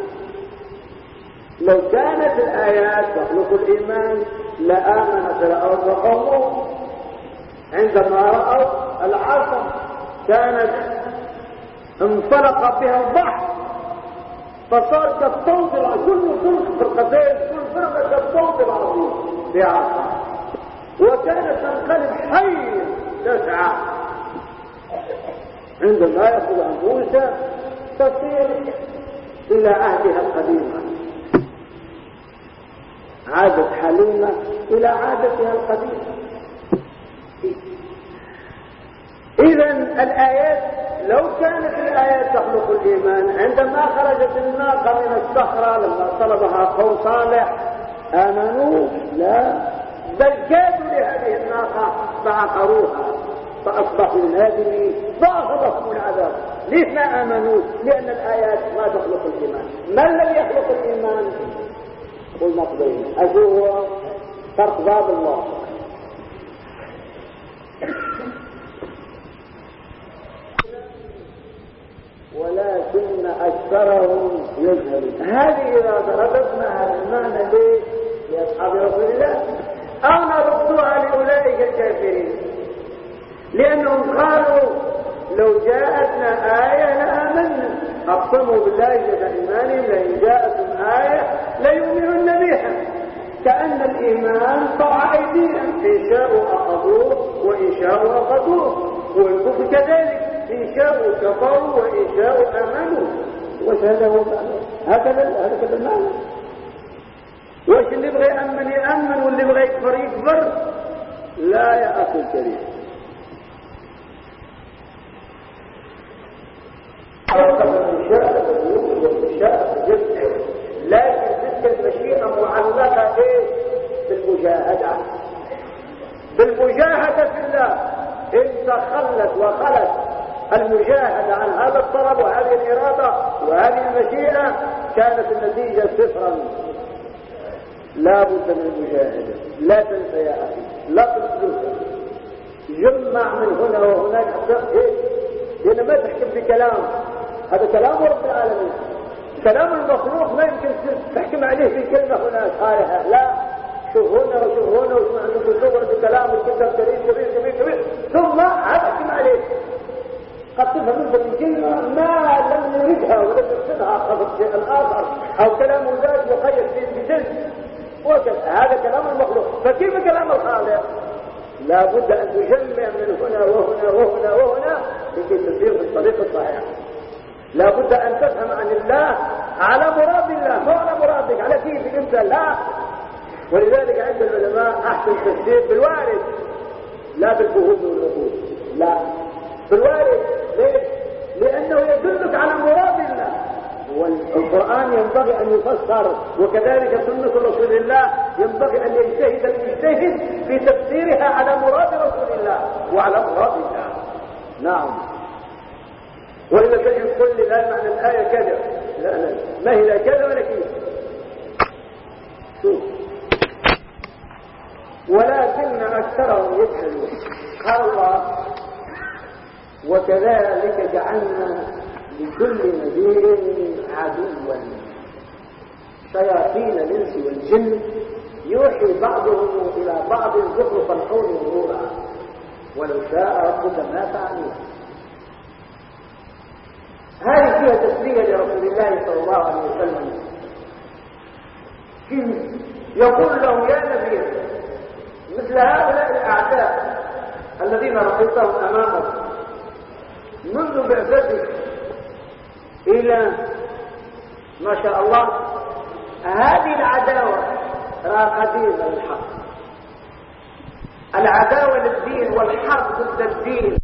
لو كانت الآيات تخلق الإيمان لآمن فرعون وقومه. عندما رأوا العصر كانت انطلق بها البحر فصار العظيم كل فرقتين كل فرقة كالطوط العظيم بعصا وكانت تنقلب حي تسعى عندما عن موسى تصير إلى عهدها القديمة. عادت حليمة إلى عادتها القديمة. إذا الآيات لو كانت الآيات تخلق الإيمان عندما خرجت الناقة من الصخرة لما طلبها قوم صالح آمنوا لا. بل كادوا لهذه الناقة فعقروها فأصبحوا نادمين فأخذهم العذاب. ليش ما آمنوا؟ لأن الآيات ما تخلق الإيمان. من لم يخلق الإيمان؟ والمقبين أشوه فرق باب الله. ولكن أكثرهم يجهلون. هذه إذا ضربتنا هذا المعنى ليه لأصحاب رسول الله أو نردوها لأولئك الكافرين. لأنهم قالوا لو جاءتنا آية لآمنا. أقسموا بالله جل إيمانهم لئن جاءتهم آية ليؤمنن بها. كأن الإيمان طاع أيديهم إن شاءوا أخذوه وإن شاءوا أخذوه. والكفر كذلك. إن شاءوا كفروا وإن شاءوا آمنوا. وش هذا هو هكذا هكذا المعنى. وش اللي يبغى يأمن يأمن واللي يبغى يكفر يكفر. لا يا أخي الكريم. لكن تلك المشيئة معلقة إيه بالمجاهدة بالمجاهدة في الله ان تخلت وخلت المجاهدة عن هذا الطلب وهذه الإرادة وهذه المشيئة كانت النتيجة صفرا لا بد من المجاهدة لا تنسى يا أخي لا تنسى جمع من هنا وهناك إيه؟ لأن ما تحكم بكلام هذا كلام رب العالمين. كلام المخلوق ما يمكن تحكم عليه في كلمة هناك هاي لا. شوف هنا وشوف هنا وشوف عندكم صور بكلام وكتاب كبير كبير كبير كبير ثم تحكم عليه. قد تفهم انت من كلمة ما لم يردها ولم يقصدها قصد شيء آخر. أو كلام ذات فيه بجنس وكذا. هذا كلام المخلوق. فكيف كلام الخالق؟ لا بد أن تجمع من هنا وهنا وهنا وهنا. لكي تسير في الطريق الصحيح. لا بد أن تفهم عن الله على مراد الله مو على مرادك؟ على كيفك أنت؟ لا. ولذلك عند العلماء أحسن تفسير بالوارد لا بالفهود والنفوذ لا. بالوارد ليش لأنه يدلك على مراد الله. والقرآن ينبغي أن يفسر وكذلك سنة رسول الله ينبغي أن يجتهد المجتهد في تفسيرها على مراد رسول الله وعلى مراد الله. نعم. وإذا تجد تقول لي لا معنى الآية كذا. لا لا. ما هي لا كذا ولا كيف شوف. ولكن أكثرهم يجهلون. قال الله وكذلك جعلنا لكل نذير عدوا. شياطين الإنس والجن يوحي بعضهم إلى بعض زخرف القول غرورا ولو شاء ربك ما فعلوه هذه فيها تسلية لرسول الله صلى الله عليه وسلم. يقول له يا نبي مثل هؤلاء الأعداء الذين رأيتهم أمامك منذ بعثتك إلى ما شاء الله هذه العداوة قديمة للحق العداوة للدين والحرب ضد الدين.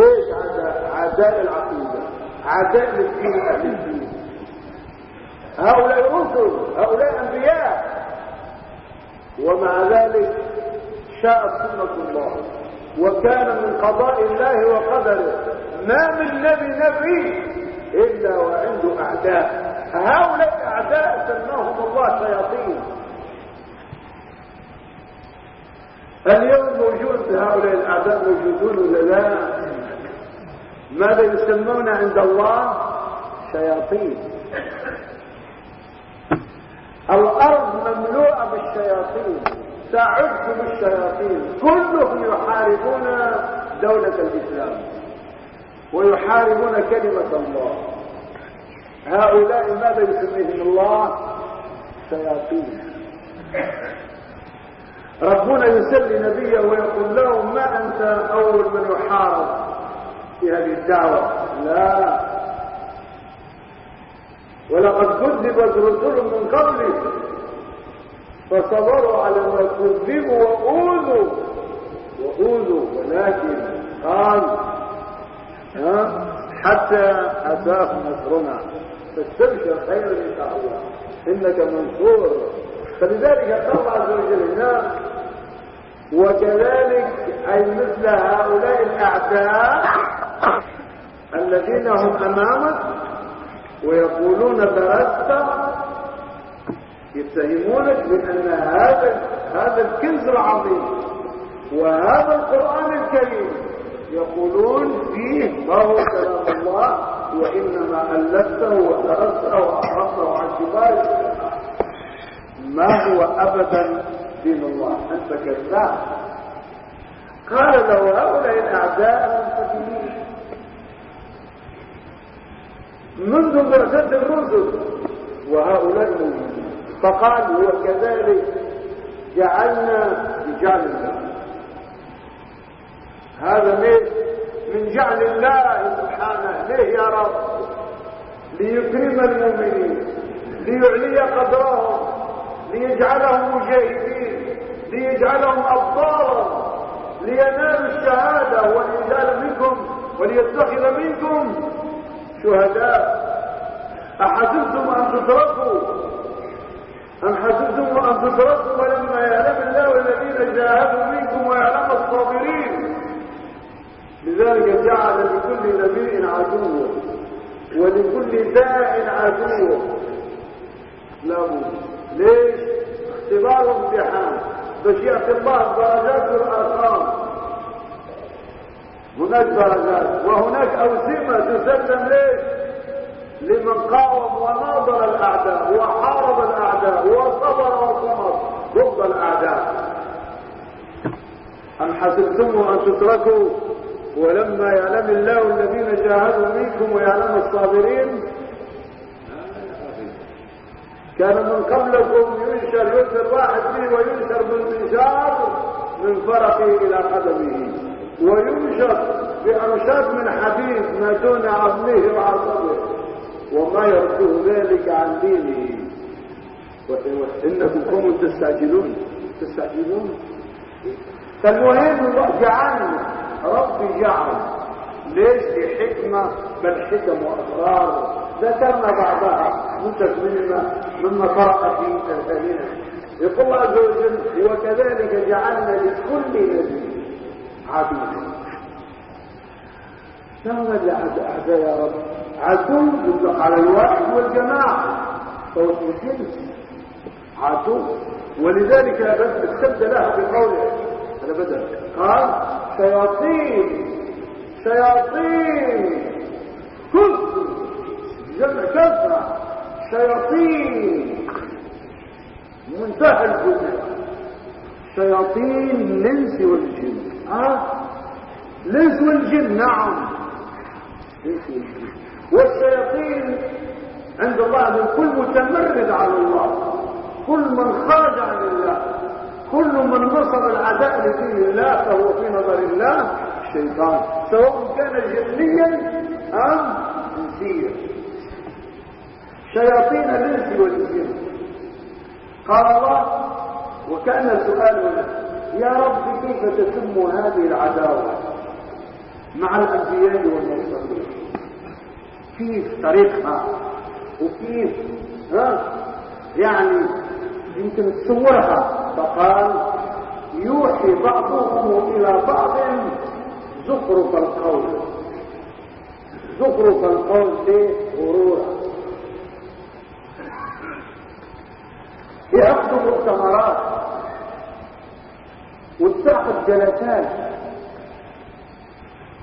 ليش عداء عداء العقيدة؟ للدين أهل الدين هؤلاء رسل هؤلاء أنبياء ومع ذلك شاءت سنة الله. وكان من قضاء الله وقدره. ما من نبي نبي إلا وعنده أعداء. هؤلاء الأعداء سماهم الله شياطين. اليوم موجود هؤلاء الأعداء موجودون ولا لا ماذا يسمون عند الله؟ شياطين. الأرض مملوءة بالشياطين. تعد بالشياطين. كلهم يحاربون دولة الإسلام. ويحاربون كلمة الله. هؤلاء ماذا يسميهم الله؟ شياطين. ربنا يسلي نبيه ويقول لهم ما أنت أول من يحارب؟ الدعوة لا. ولقد كذبت رسل من قبلك فصبروا على ما كذبوا وأوذوا. وأوذوا. ولكن قال حتى أتاهم نصرنا. فاستبشر خيرا إن شاء الله. إنك منصور. فلذلك قال عز وجل هنا وكذلك أي مثل هؤلاء الأعداء الذين هم أمامك ويقولون درست يتهمونك بأن هذا هذا الكنز العظيم وهذا القرآن الكريم. يقولون فيه ما هو كلام الله وإنما ألفته ودرسته وأحرصته عن كبار ما هو أبدا دين الله؟ أنت كذاب. قال له هؤلاء الأعداء منذ بعثة الرسل. وهؤلاء موجودون فقال وكذلك جعلنا بجعل الله هذا ليه من جعل الله سبحانه. ليه يا رب؟ ليكرم المؤمنين ليعلي قدرهم ليجعلهم مجاهدين ليجعلهم أبطالا لينالوا الشهادة والإنزال منكم وليتخذ منكم شهداء. أحسبتم أن تتركوا؟ أم حسبتم أن تتركوا ولما يعلم الله الذين جاهدوا منكم ويعلم الصابرين؟ لذلك جعل لكل نبي عدوا ولكل داع عدوا بد. ليش؟ اختبار وامتحان. يعطي الله الدرجات والارقام هناك درجات وهناك أوسمة تسلم ليش؟ لمن قاوم وناظر الأعداء وحارب الأعداء وصبر وصمد ضد الأعداء. أم حسبتم أن تتركوا؟ ولما يعلم الله الذين جاهدوا منكم ويعلم الصابرين كان من قبلكم ينشر ينشر واحد فيه وينشر بالمنشار من فرقه إلى قدمه. وينشر بأنشاط من حديد ما دون عظمه وعصبه وما يرده ذلك عن دينه. إنكم قوم تستعجلون. تستعجلون. فالمهم جعلنا ربي جعل. ليش لحكمة بل حكم وأسرار ذكرنا بعضها متكلمة مما قرأ في تنزلنا يقول الله عز وجل وكذلك جعلنا لكل نبي عدوا ما هو الأعداء يا رب؟ عدو يطلق على الواحد والجماعة. صوت الجنس عدو. ولذلك استبدل لها بقوله. هذا بدل قال شياطين شياطين. كثر جمع كثرة شياطين. منتهى الجمع شياطين الإنس والجن. آه. الانس والجن نعم الانس والجن والشياطين عند الله كل متمرد على الله. كل من خرج عن الله. كل من نصب العداء لدين الله فهو في نظر الله شيطان. سواء كان جنيا أم انسيا شياطين الإنس والجن. قال الله وكأن سؤال يا رب كيف تتم هذه العداوة مع الأنبياء والمرسلين؟ كيف طريقها؟ وكيف؟ ها؟ يعني يمكن تصورها. فقال يوحي بعضهم إلى بعض زخرف القول. زخرف القول في غرورا ياخذوا مؤتمرات وتاخذ جلسات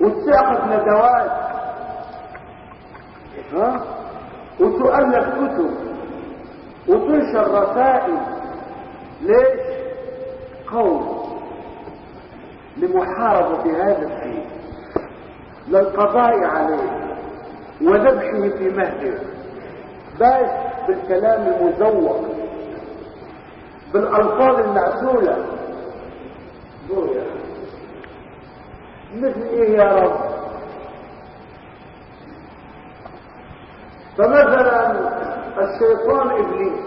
وتاخذ ندوات. ها؟ وتؤلف كتب وتنشر رسائل. ليش؟ قول لمحاربة هذا الدين للقضاء عليه وذبحه في مهده. باش بالكلام المزوق بالألفاظ المعسولة مثل إيه يا رب فمثلا الشيطان ابليس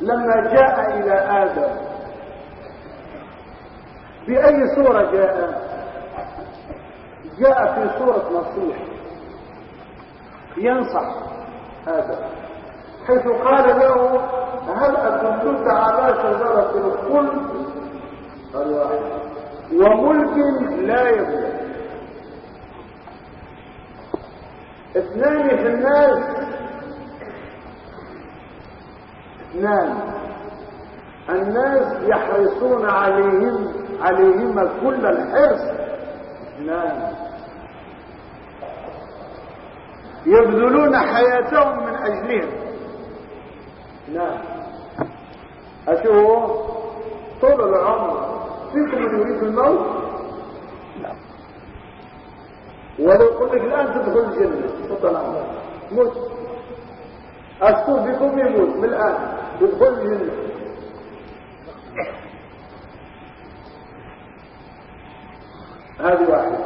لما جاء إلى آدم بأي صورة جاء؟ جاء في صورة نصيح ينصح آدم. حيث قال له هل أدلك على شجرة الخلد؟ وملك لا يبلغ. اثنان في الناس اثنان. الناس يحرصون عليهم عليهما كل الحرص. اثنان. يبذلون حياتهم من أجلهم. نعم أشوفوا؟ طول العمر. فيكم من يريد الموت؟ لا. ولو قلت لك الآن تدخل الجنه تفضل عمر موت. الصوت بكم يموت من الآن. يدخل الجنه هذه واحدة.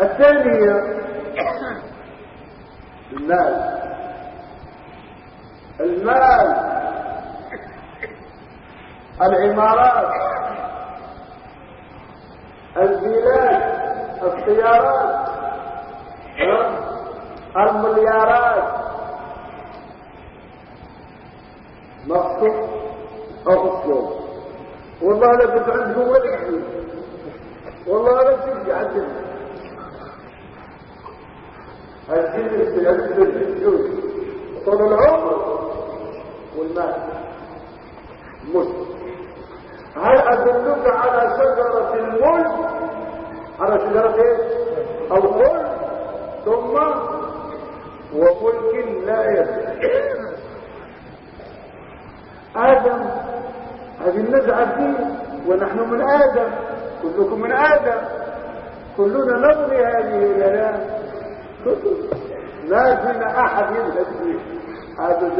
الثانية المال. المال. العمارات. البلاد السيارات المليارات. مقصود أو اسلوب والله لا ولا شيء والله لا عندنا الجنس بالجوز طول العمر. والمال. ملك هل أدلك على شجرة الملك؟ على شجرة إيه؟ أو ملك ثم وملك لا يبلغ آدم هذه النزعة دي ونحن من آدم كلكم من آدم. كلنا نبغي هذه ولا لا فينا أحد يذهب فيه هذا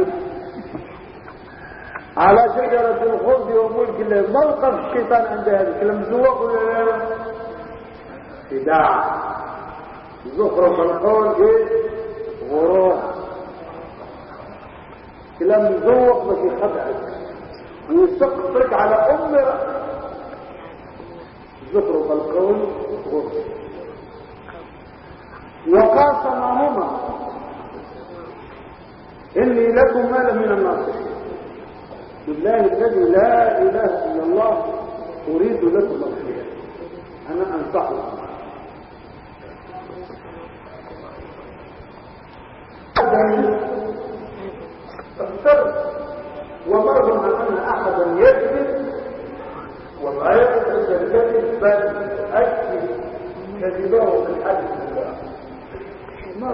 على شجرة الخلد وملك الله موقف الشيطان عند هذا الكلام؟ زوق ولا لا خداع زخرف القول إيه؟ غرور. كلام زوق بس يخدعك. ويسقطك على ام زخرف القول غرور. وقاسمهما إني لكم مال من الناصحين بالله الذي لا إله إلا الله أريد لكم الخير. أنا انصحكم افترض وبرضه مع أن احدا يكذب يكذب بل اكذب كذبه في الحديث. ما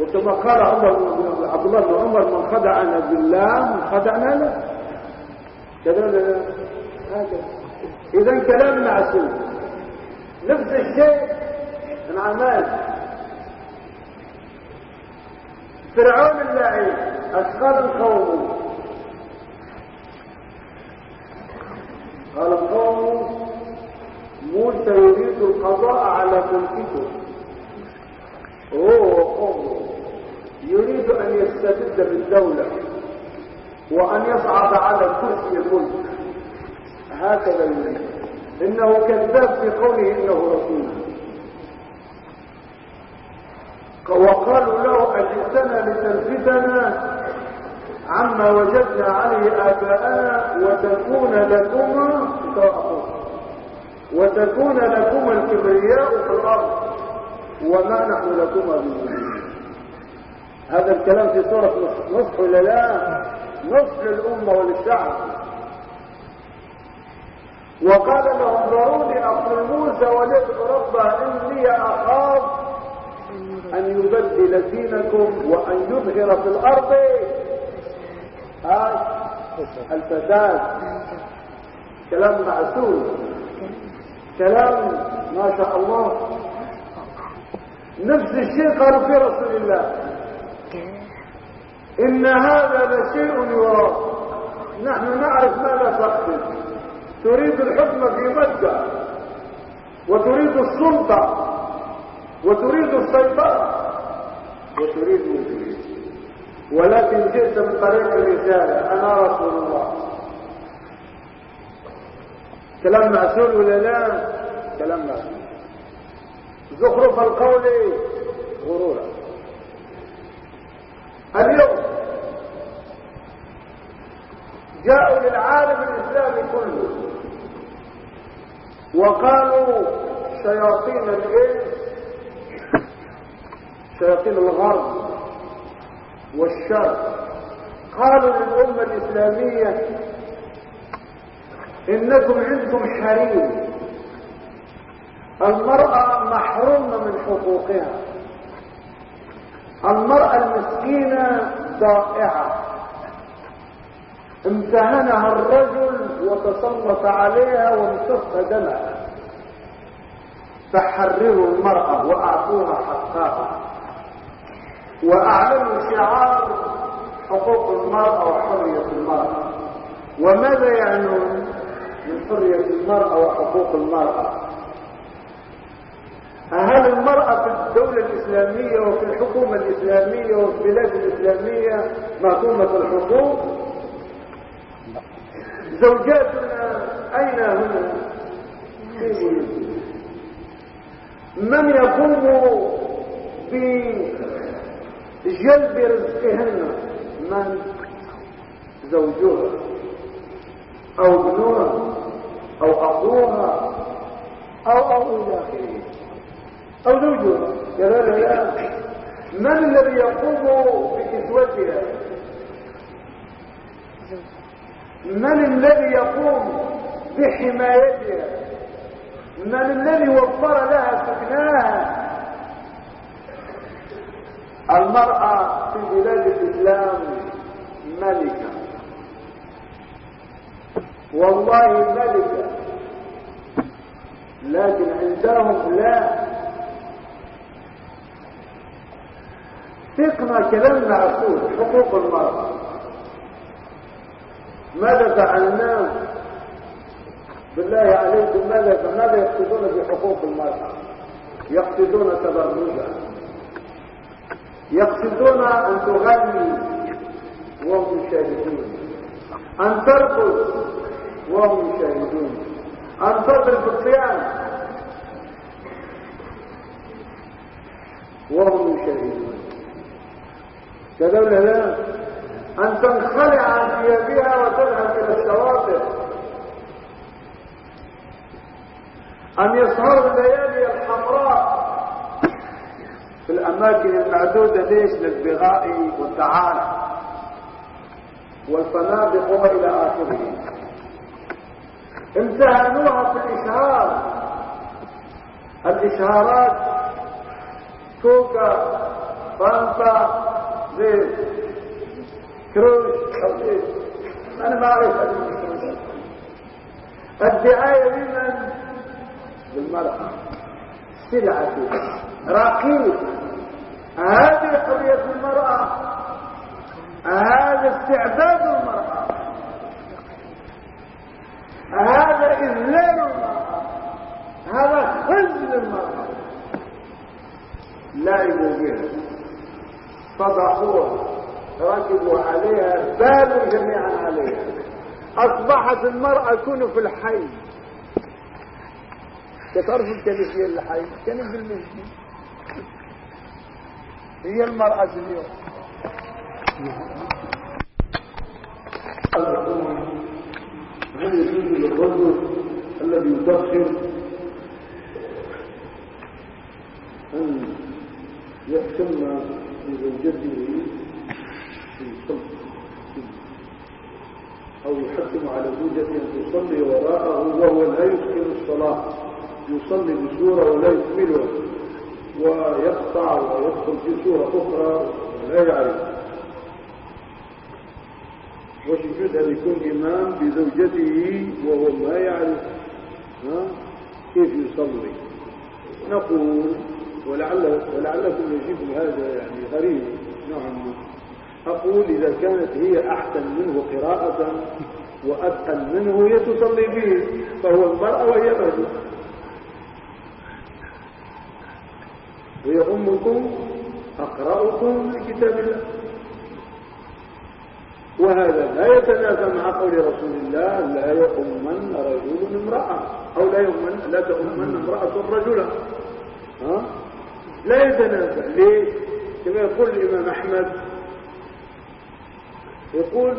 وكما قال عمر بن عبد الله بن عمر من خدعنا بالله من خدعنا له. كذا هذا. إذا كلام معسول نفس الشيء العمال فرعون اللعين أثقل القوم. قال القوم موسى يريد القضاء على ملككم هو قومه يريد أن يستبد بالدولة وأن يصعد على كرسي الملك. هكذا يريد. إنه كذاب في قوله إنه رسول. وقالوا له أجئتنا لتلفتنا عما وجدنا عليه آباءنا وتكون لكما وتكون لكما الكبرياء في الأرض. وما نحن لكما بمؤمنين هذا الكلام في سورة نصح ولا لا؟ نصح للأمة وللشعب. وقال لهم ضروري أقل موسى وليدعو ربه إني أخاف أن يبدل دينكم وأن يظهر في الأرض. الفساد. كلام معسول. كلام ما شاء الله. نفس الشيء قالوا في رسول الله. إن هذا لشيء يرى نحن نعرف ماذا تقصد. تريد الحكم في مكة وتريد السلطة وتريد السيطرة. وتريد وتريد ولكن جئت من طريق الرسالة. أنا رسول الله. كلام معسول ولا لا؟ كلام معسول. زخرف القول غرورا. اليوم جاءوا للعالم الإسلامي كله. وقالوا شياطين الإنس شياطين الغرب والشرق. قالوا للأمة الإسلامية إنكم عندكم حريم. المرأة محرومة من حقوقها. المرأة المسكينة ضائعة. امتهنها الرجل وتسلط عليها وامتص دمها. فحرروا المرأة وأعطوها حقها. وأعلنوا شعار حقوق المرأة وحرية المرأة. وماذا يعنون من حرية المرأة وحقوق المرأة؟ هل المرأة في الدولة الإسلامية وفي الحكومة الإسلامية وفي البلاد الإسلامية مهضومة الحقوق؟ زوجاتنا أين هنا من يقوم بجلب رزقهن من زوجها أو ابنها أو أخوها أو أو إلى أو زوجها. كذلك لا من الذي يقوم بكسوتها؟ من الذي يقوم بحمايتها من الذي وفر لها سكناها؟ المرأة في بلاد الإسلام ملكة. والله ملكة. لكن عندهم لا. فقنا كلام معقول حقوق المرأة. ماذا فعلناه؟ بالله عليكم ماذا ماذا يقصدون بحقوق المرأة يقصدون تبرجها يقصدون أن تغني وهم يشاهدون أن ترقص وهم يشاهدون أن تضرب الصيام وهم يشاهدون كذا ولا لا أن تنخلع عن ثيابها وتذهب إلى الشواطئ. أن يسهر الليالي الحمراء. في الأماكن المعدودة ليش؟ للبغاء والتعالى والفنادق وإلى آخره. امتهنوها في الإشهار. الإشهارات كوكا فانتا زيت أنا ما اعرف الدعاية لمن بالمرأة سلعة رقيق هذه قضية المرأة هذا استعباد المرأة هذا إذلال المرأة هذا خزن المرأة لعبوا بها فضحوها ركبوا عليها بالوا جميعا عليها. أصبحت المرأة تكون في الحي كتعرف الكنيسية الحي؟ كنيسة المسجد هي المرأة اليوم. هل يجوز للرجل الذي يدخن أن يحكم أو يحكم على زوجته أن تصلي وراءه وهو لا يتقن الصلاة. يصلي بسورة ولا يكملها. ويقطع ويدخل في سورة أخرى ولا يعرف. وش يجوز أن يكون إمام بزوجته وهو ما يعرف. ها؟ كيف يصلي؟ نقول ولعل ولعلكم يجيب هذا يعني غريب. نعم. أقول إذا كانت هي أحسن منه قراءة وأتقن منه هي تصلي به فهو المرأة وهي الرجل هي أمكم أقرأكم لكتاب الله. وهذا لا يتنافى مع قول رسول الله لا يؤمن رجل امرأة أو لا يؤمن لا تؤمن امرأة رجلا. ها؟ لا يتنافى ليه؟ كما يقول الإمام أحمد يقول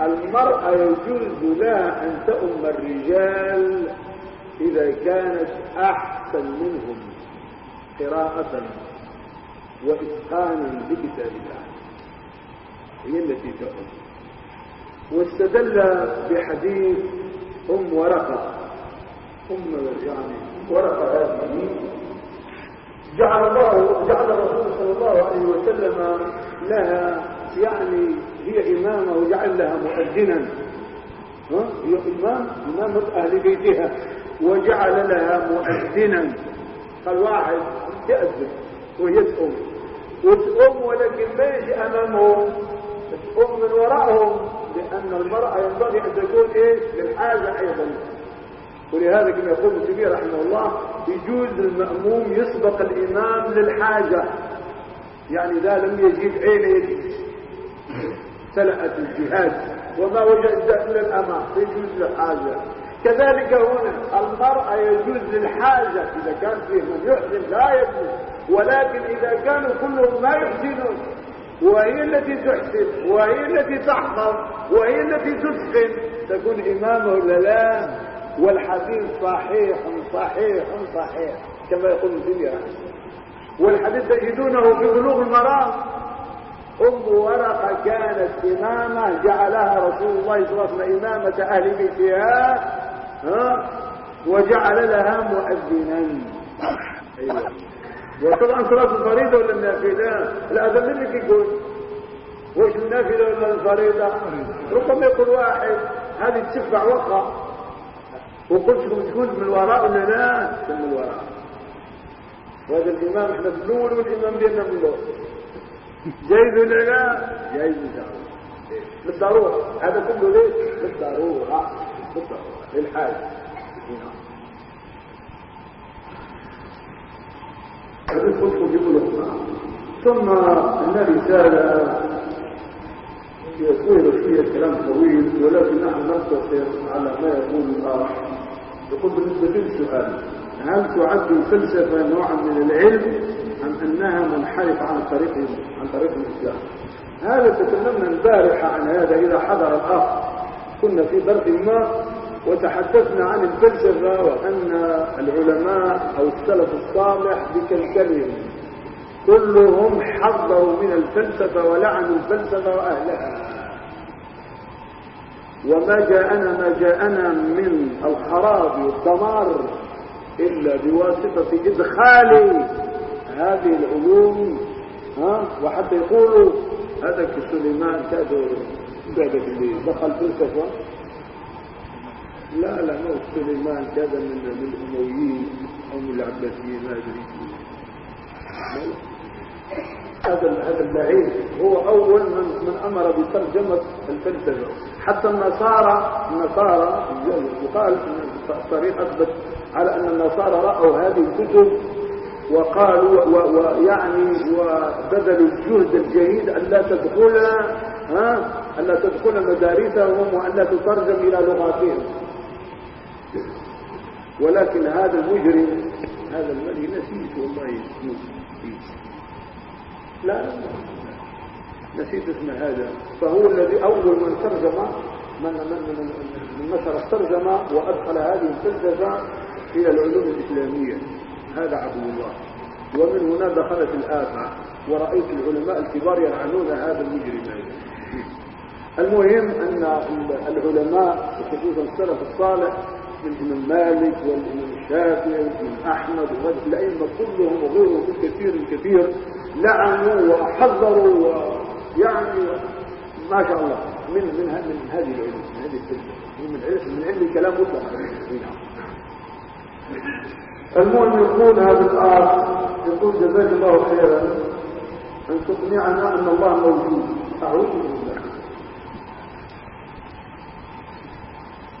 المرأة يجوز لها أن تؤم الرجال إذا كانت أحسن منهم قراءة وإتقانا لكتاب الله هي التي تؤم. واستدل بحديث أم ورقة. أم يعني ورقة هذه. جعل الله جعل الرسول صلى الله عليه وسلم لها يعني هي إمامة وجعل لها مؤذنا. هي إمام إمامة أهل بيتها. وجعل لها مؤذنا. قال واحد يأذن وهي تأم وتأم ولكن ليش أمامهم. تأم من وراءهم. لأن المرأة ينبغي أن تكون إيش للحاجة أيضا. ولهذا كما يقول ابن رحمه الله يجوز المأموم يسبق الإمام للحاجة. يعني إذا لم يجد أين يجد. سلأت الجهاد. وما وجد إلا الأمام يجوز للحاجة. كذلك هنا المرأة يجوز للحاجة. إذا كان فيه من يحسن لا يجوز. ولكن إذا كانوا كلهم ما يحسنون وهي التي تحسن وهي التي تحفظ وهي التي تتقن تكون إمامة ولا لا؟ والحديث صحيح صحيح صحيح كما يقول الدنيا والحديث تجدونه في بلوغ المرام. أم ورقة كانت إمامة جعلها رسول الله صلى الله عليه وسلم إمامة أهل بيتها ها وجعل لها مؤذنا. أيوة. وطبعا صلاة الفريضة ولا النافلة؟ الأذن اللي يقول وش النافلة ولا الفريضة؟ ربما يقول واحد هذه تشفع وقع. وقلت لكم تكون من الوراء ولا لا؟ من الوراء. وهذا الإمام إحنا في الأول والإمام ديالنا من الأول. جايز ولا لا؟ جايز بالضرورة. هذا كله ليش؟ بالضرورة. بالضرورة. للحاج. هذا الخلق يقول ثم ان رساله يكون فيها كلام طويل ولكن نحن نقتصر على ما يقول الاخ يقول بالنسبة للسؤال هل تعد الفلسفة نوعا من العلم أم أنها منحرف عن طريق عن طريق الإسلام؟ هذا تكلمنا البارحة عن هذا إذا حضر الأخ. كنا في درس ما وتحدثنا عن الفلسفة وأن العلماء أو السلف الصالح بكلكلهم كلهم حذروا من الفلسفة ولعنوا الفلسفة وأهلها. وما جاءنا ما جاءنا من الخراب والدمار إلا بواسطة إدخال هذه العلوم ها؟ وحتى يقولوا هذا كسليمان كاد بعد اللي دخل فلسفة لا لا مو سليمان كاد من الأمويين أو من العباسيين ما أدري. هذا هذا اللعين هو أول من من أمر بترجمة الفلسفة. حتى النصارى النصارى يقال التاريخ اثبت على أن النصارى رأوا هذه الكتب وقالوا ويعني وبذلوا الجهد الجهيد أن لا تدخل ها؟ أن لا تدخل مدارسهم وأن لا تترجم إلى لغاتهم. ولكن هذا المجرم هذا الذي نسيت والله. لا. نسيت اسم هذا. فهو الذي أول من ترجم من, من, من, من نشر الترجمة وأدخل هذه الفلسفة إلى العلوم الإسلامية. هذا عبد الله. ومن هنا دخلت الآفة. ورأيت العلماء الكبار يلعنون هذا المجرم. المهم أن العلماء خصوصا السلف الصالح الإمام مالك والإمام الشافعي والإمام أحمد والأئمة كلهم وغيرهم كثير كثير لعنوا وحذروا ويعني ما شاء الله. من من من هذه العلم من هذه الفكرة. من علم من علم الكلام مطلق. المهم يقول هذا الآخ يقول جزاك الله خيرا. أن تقنعنا أن الله موجود. أعوذ بالله.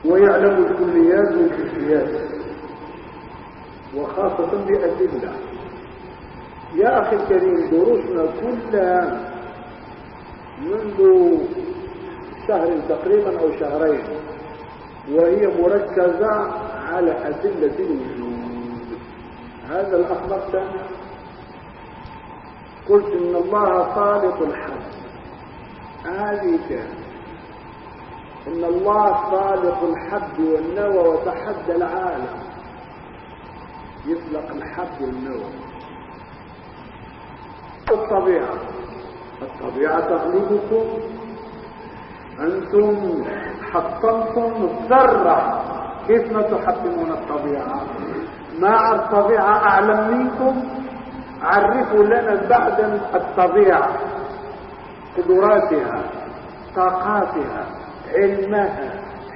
ويعلم الكليات والكشفيات وخاصة بأدلة. يا أخي الكريم دروسنا كلها منذ شهر تقريبا أو شهرين وهي مركزة على أدلة الوجود. هذا الأخ مقتل قلت إن الله خالق الحب هذه كان إن الله خالق الحب والنوى وتحدى العالم. يطلق الحب والنوى. الطبيعة. الطبيعة تغلبكم أنتم حطمتم الذرة كيف ما تحطمون الطبيعة؟ ما الطبيعة أعلم منكم؟ عرفوا لنا بعد الطبيعة قدراتها طاقاتها علمها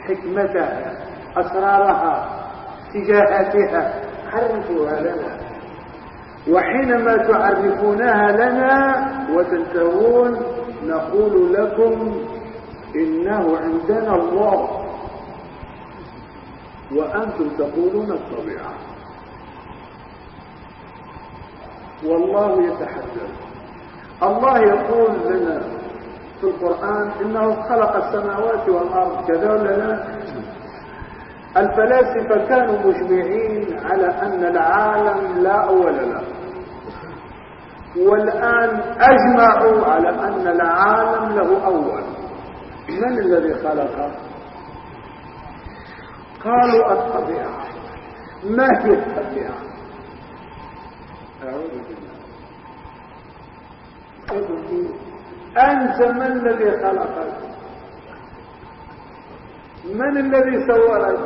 حكمتها أسرارها اتجاهاتها. عرفوها لنا. وحينما تعرفونها لنا وتنتهون نقول لكم إنه عندنا الله. وأنتم تقولون الطبيعة. والله يتحدث. الله يقول لنا في القرآن إنه خلق السماوات والأرض كذا ولا لا؟ الفلاسفة كانوا مجمعين على أن العالم لا أول له. والآن أجمعوا على أن العالم له أول. من الذي خلقه قالوا الطبيعة. ما هي الطبيعة؟ أعوذ بالله. أنت من الذي خلقك من الذي صورك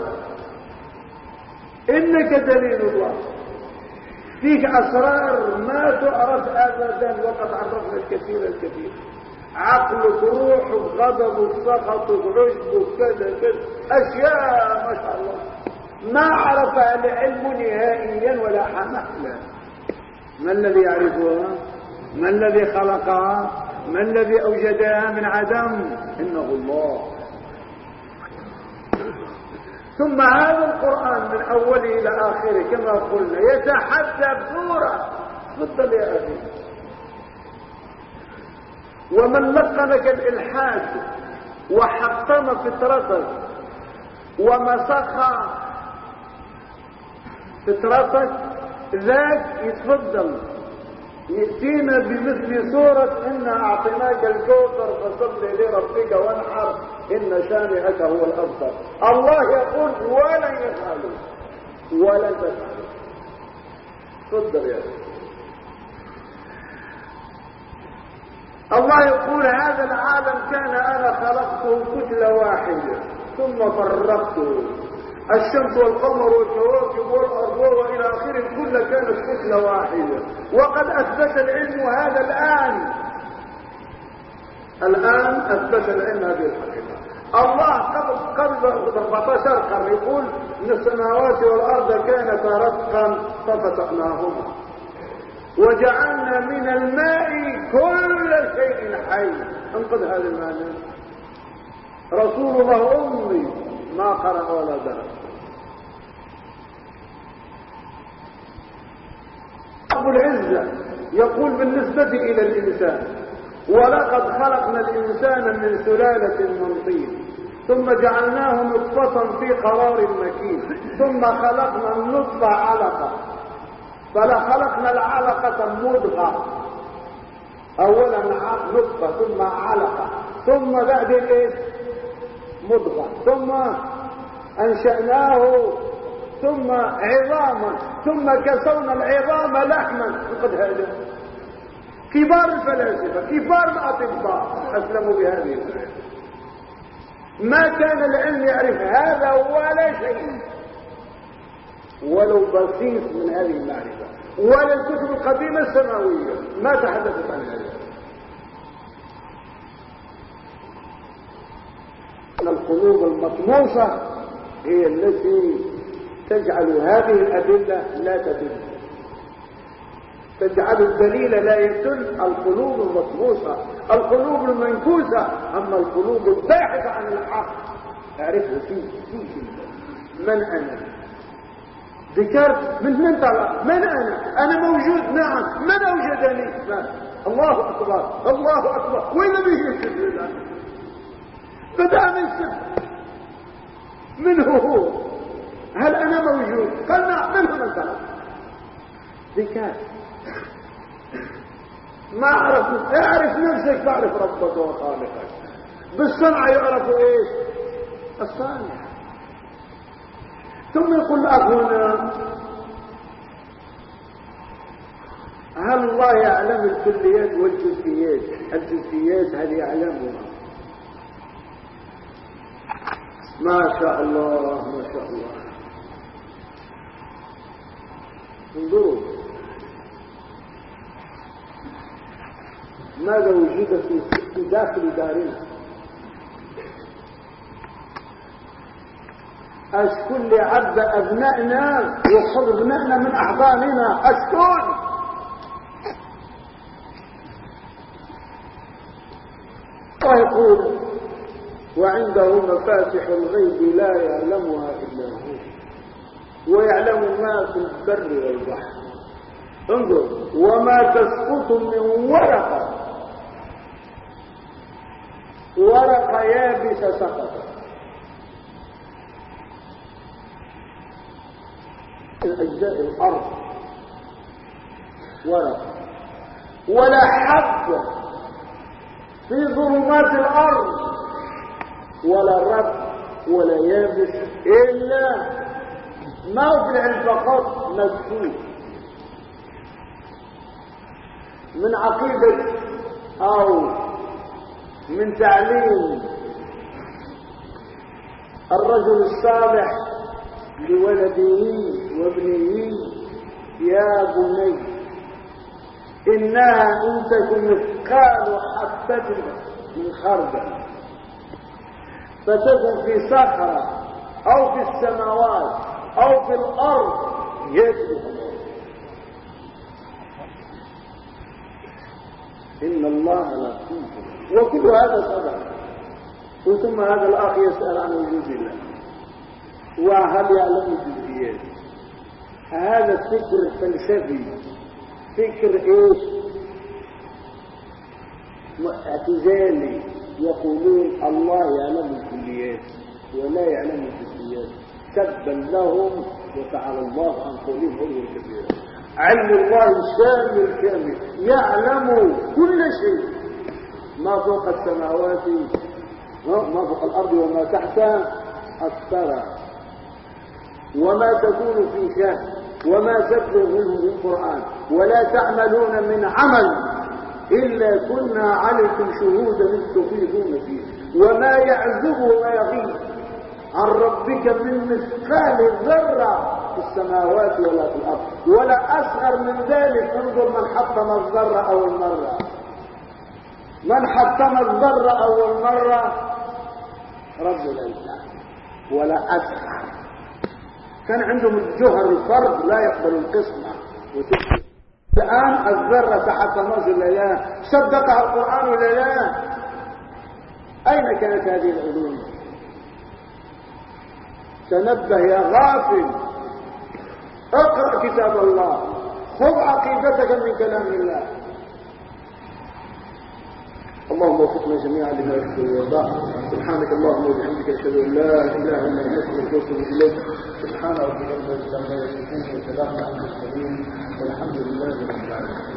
إنك دليل الله. فيك أسرار ما تعرف أبدا وقد عرفنا الكثير الكثير. عقلك روحك غضبك سخطك عجبك كذا كذا. أشياء ما شاء الله. ما عرفها العلم نهائيا ولا حمحلا ما الذي يعرفها ما الذي خلقها ما الذي اوجدها من عدم؟ إنه الله. ثم هذا القرآن من أوله إلى آخره كما قلنا يتحدى بسورة تفضل يا أبي. ومن لقنك الإلحاد وحطم فطرتك ومسخ فطرتك ذاك يتفضل. يأتينا بمثل سورة إنا أعطيناك الكوثر فصل لربك وانحر. إن شانئك هو الأبصر الله يقول ولن يفعلوا. ولن تفعلوا. تفضل يا الله يقول هذا العالم كان أنا خلقته كتلة واحدة ثم فرقته. الشمس والقمر والكواكب والأرض وإلى آخره كل كانت كتلة واحدة. وقد أثبت العلم هذا الآن. الآن أثبت العلم هذه الحقيقة. الله قبل قبل 14 قرن يقول إن السماوات والأرض كانتا رتقا ففتقناهما. وجعلنا من الماء كل شيء حي. انقذ هذا المعنى رسول الله أمي ما قرأ ولا درس. رب العزة يقول بالنسبة إلى الإنسان ولقد خلقنا الإنسان من سلالة من طين. ثم جعلناه نطفة في قرار مكين. ثم خلقنا النطفة علقة. فلخلقنا العلقة مضغة. أولا نطفة ثم علقة. ثم بعدين إيه مضغة. ثم أنشأناه. ثم عظاما. ثم كسونا العظام لحما. وقد هذا. كبار الفلاسفة كبار الأطباء أسلموا بهذه الآية ما كان العلم يعرف هذا ولا شيء. ولو بسيط من هذه المعرفة. ولا الكتب القديمة السماوية. ما تحدثت عن هذا. القلوب المطموسة هي التي تجعل هذه الأدلة لا تدل. تجعل الدليل لا يدل القلوب المطموسة القلوب المنكوسة أما القلوب الباحثة عن الحق. تعرفه فيه فيه من أنا؟ ذكرت من من طلع؟ من أنا؟ أنا موجود نعم. من أوجدني؟ من الله أكبر الله أكبر. وين به السر بدأ من سر منه هو هل أنا موجود؟ قال نعم منه من طلع؟ ذكرت ما عرف اعرف نفسك تعرف ربك وخالقك. بالصنعة يعرف إيش؟ الصانع. ثم يقول أخونا هل الله يعلم الكليات والجزئيات. الجزئيات هل يعلمها. ما شاء الله ما شاء الله. انظروا. ماذا وجد في داخل دارنا؟ أشكون لعبد أبنائنا يخرج ابنائنا من أحضاننا أشكون ويقول وعنده مفاتح الغيب لا يعلمها إلا هو ويعلم ما في البر والبحر. انظر وما تسقط من ورقة ورقة يابسة سقطت أجزاء الأرض. ورقة ولا حب في ظلمات الأرض. ولا رب ولا يابس إلا موضع فقط؟ مكتوب من عقيدة أو من تعليم الرجل الصالح لولده وابنه يا بني إنها إن تكن مثقال حبة من خردل فتكن في صخرة أو في السماوات أو في الأرض يدعو إن الله لطيف وكل هذا صدق ثم هذا الأخ يسأل عن وجود الله. وهل يعلم الجزئيات هذا فكر فلسفي. فكر إيش؟ اعتزالي يقولون الله يعلم الكليات ولا يعلم الجزئيات تبا لهم وتعالى الله عن قولهم علوا كبيرا علم الله الشامل الكامل. يعلم كل شيء. ما فوق السماوات ما فوق الأرض وما تحتها الثرى. وما تكون في شأن وما تتلو منه من قرآن ولا تعملون من عمل إلا كنا عليكم شهودا إذ تفيضون فيه. وما يعزب ويغيب عن ربك من مثقال ذرة في السماوات ولا في الأرض. ولا أصغر من ذلك انظر من حطم الذرة أول مرة من حطم الذرة أول مرة؟ رب العزة. ولا أصغر كان عندهم الجهر الفرد لا يقبل القسمة. الآن الذرة تحت ولا لا صدقها القرآن ولا لا أين كانت هذه العلوم؟ تنبه يا غافل. اقرأ كتاب الله. خذ عقيدتك من كلام الله. اللهم وفقنا جميعا لما يحب ويرضى. سبحانك اللهم وبحمدك أشهد أن لا إله إلا أنت أستغفرك وأتوب إليك. سبحان ربك رب العزة عما يصفون وسلام على المرسلين. والحمد لله رب العالمين.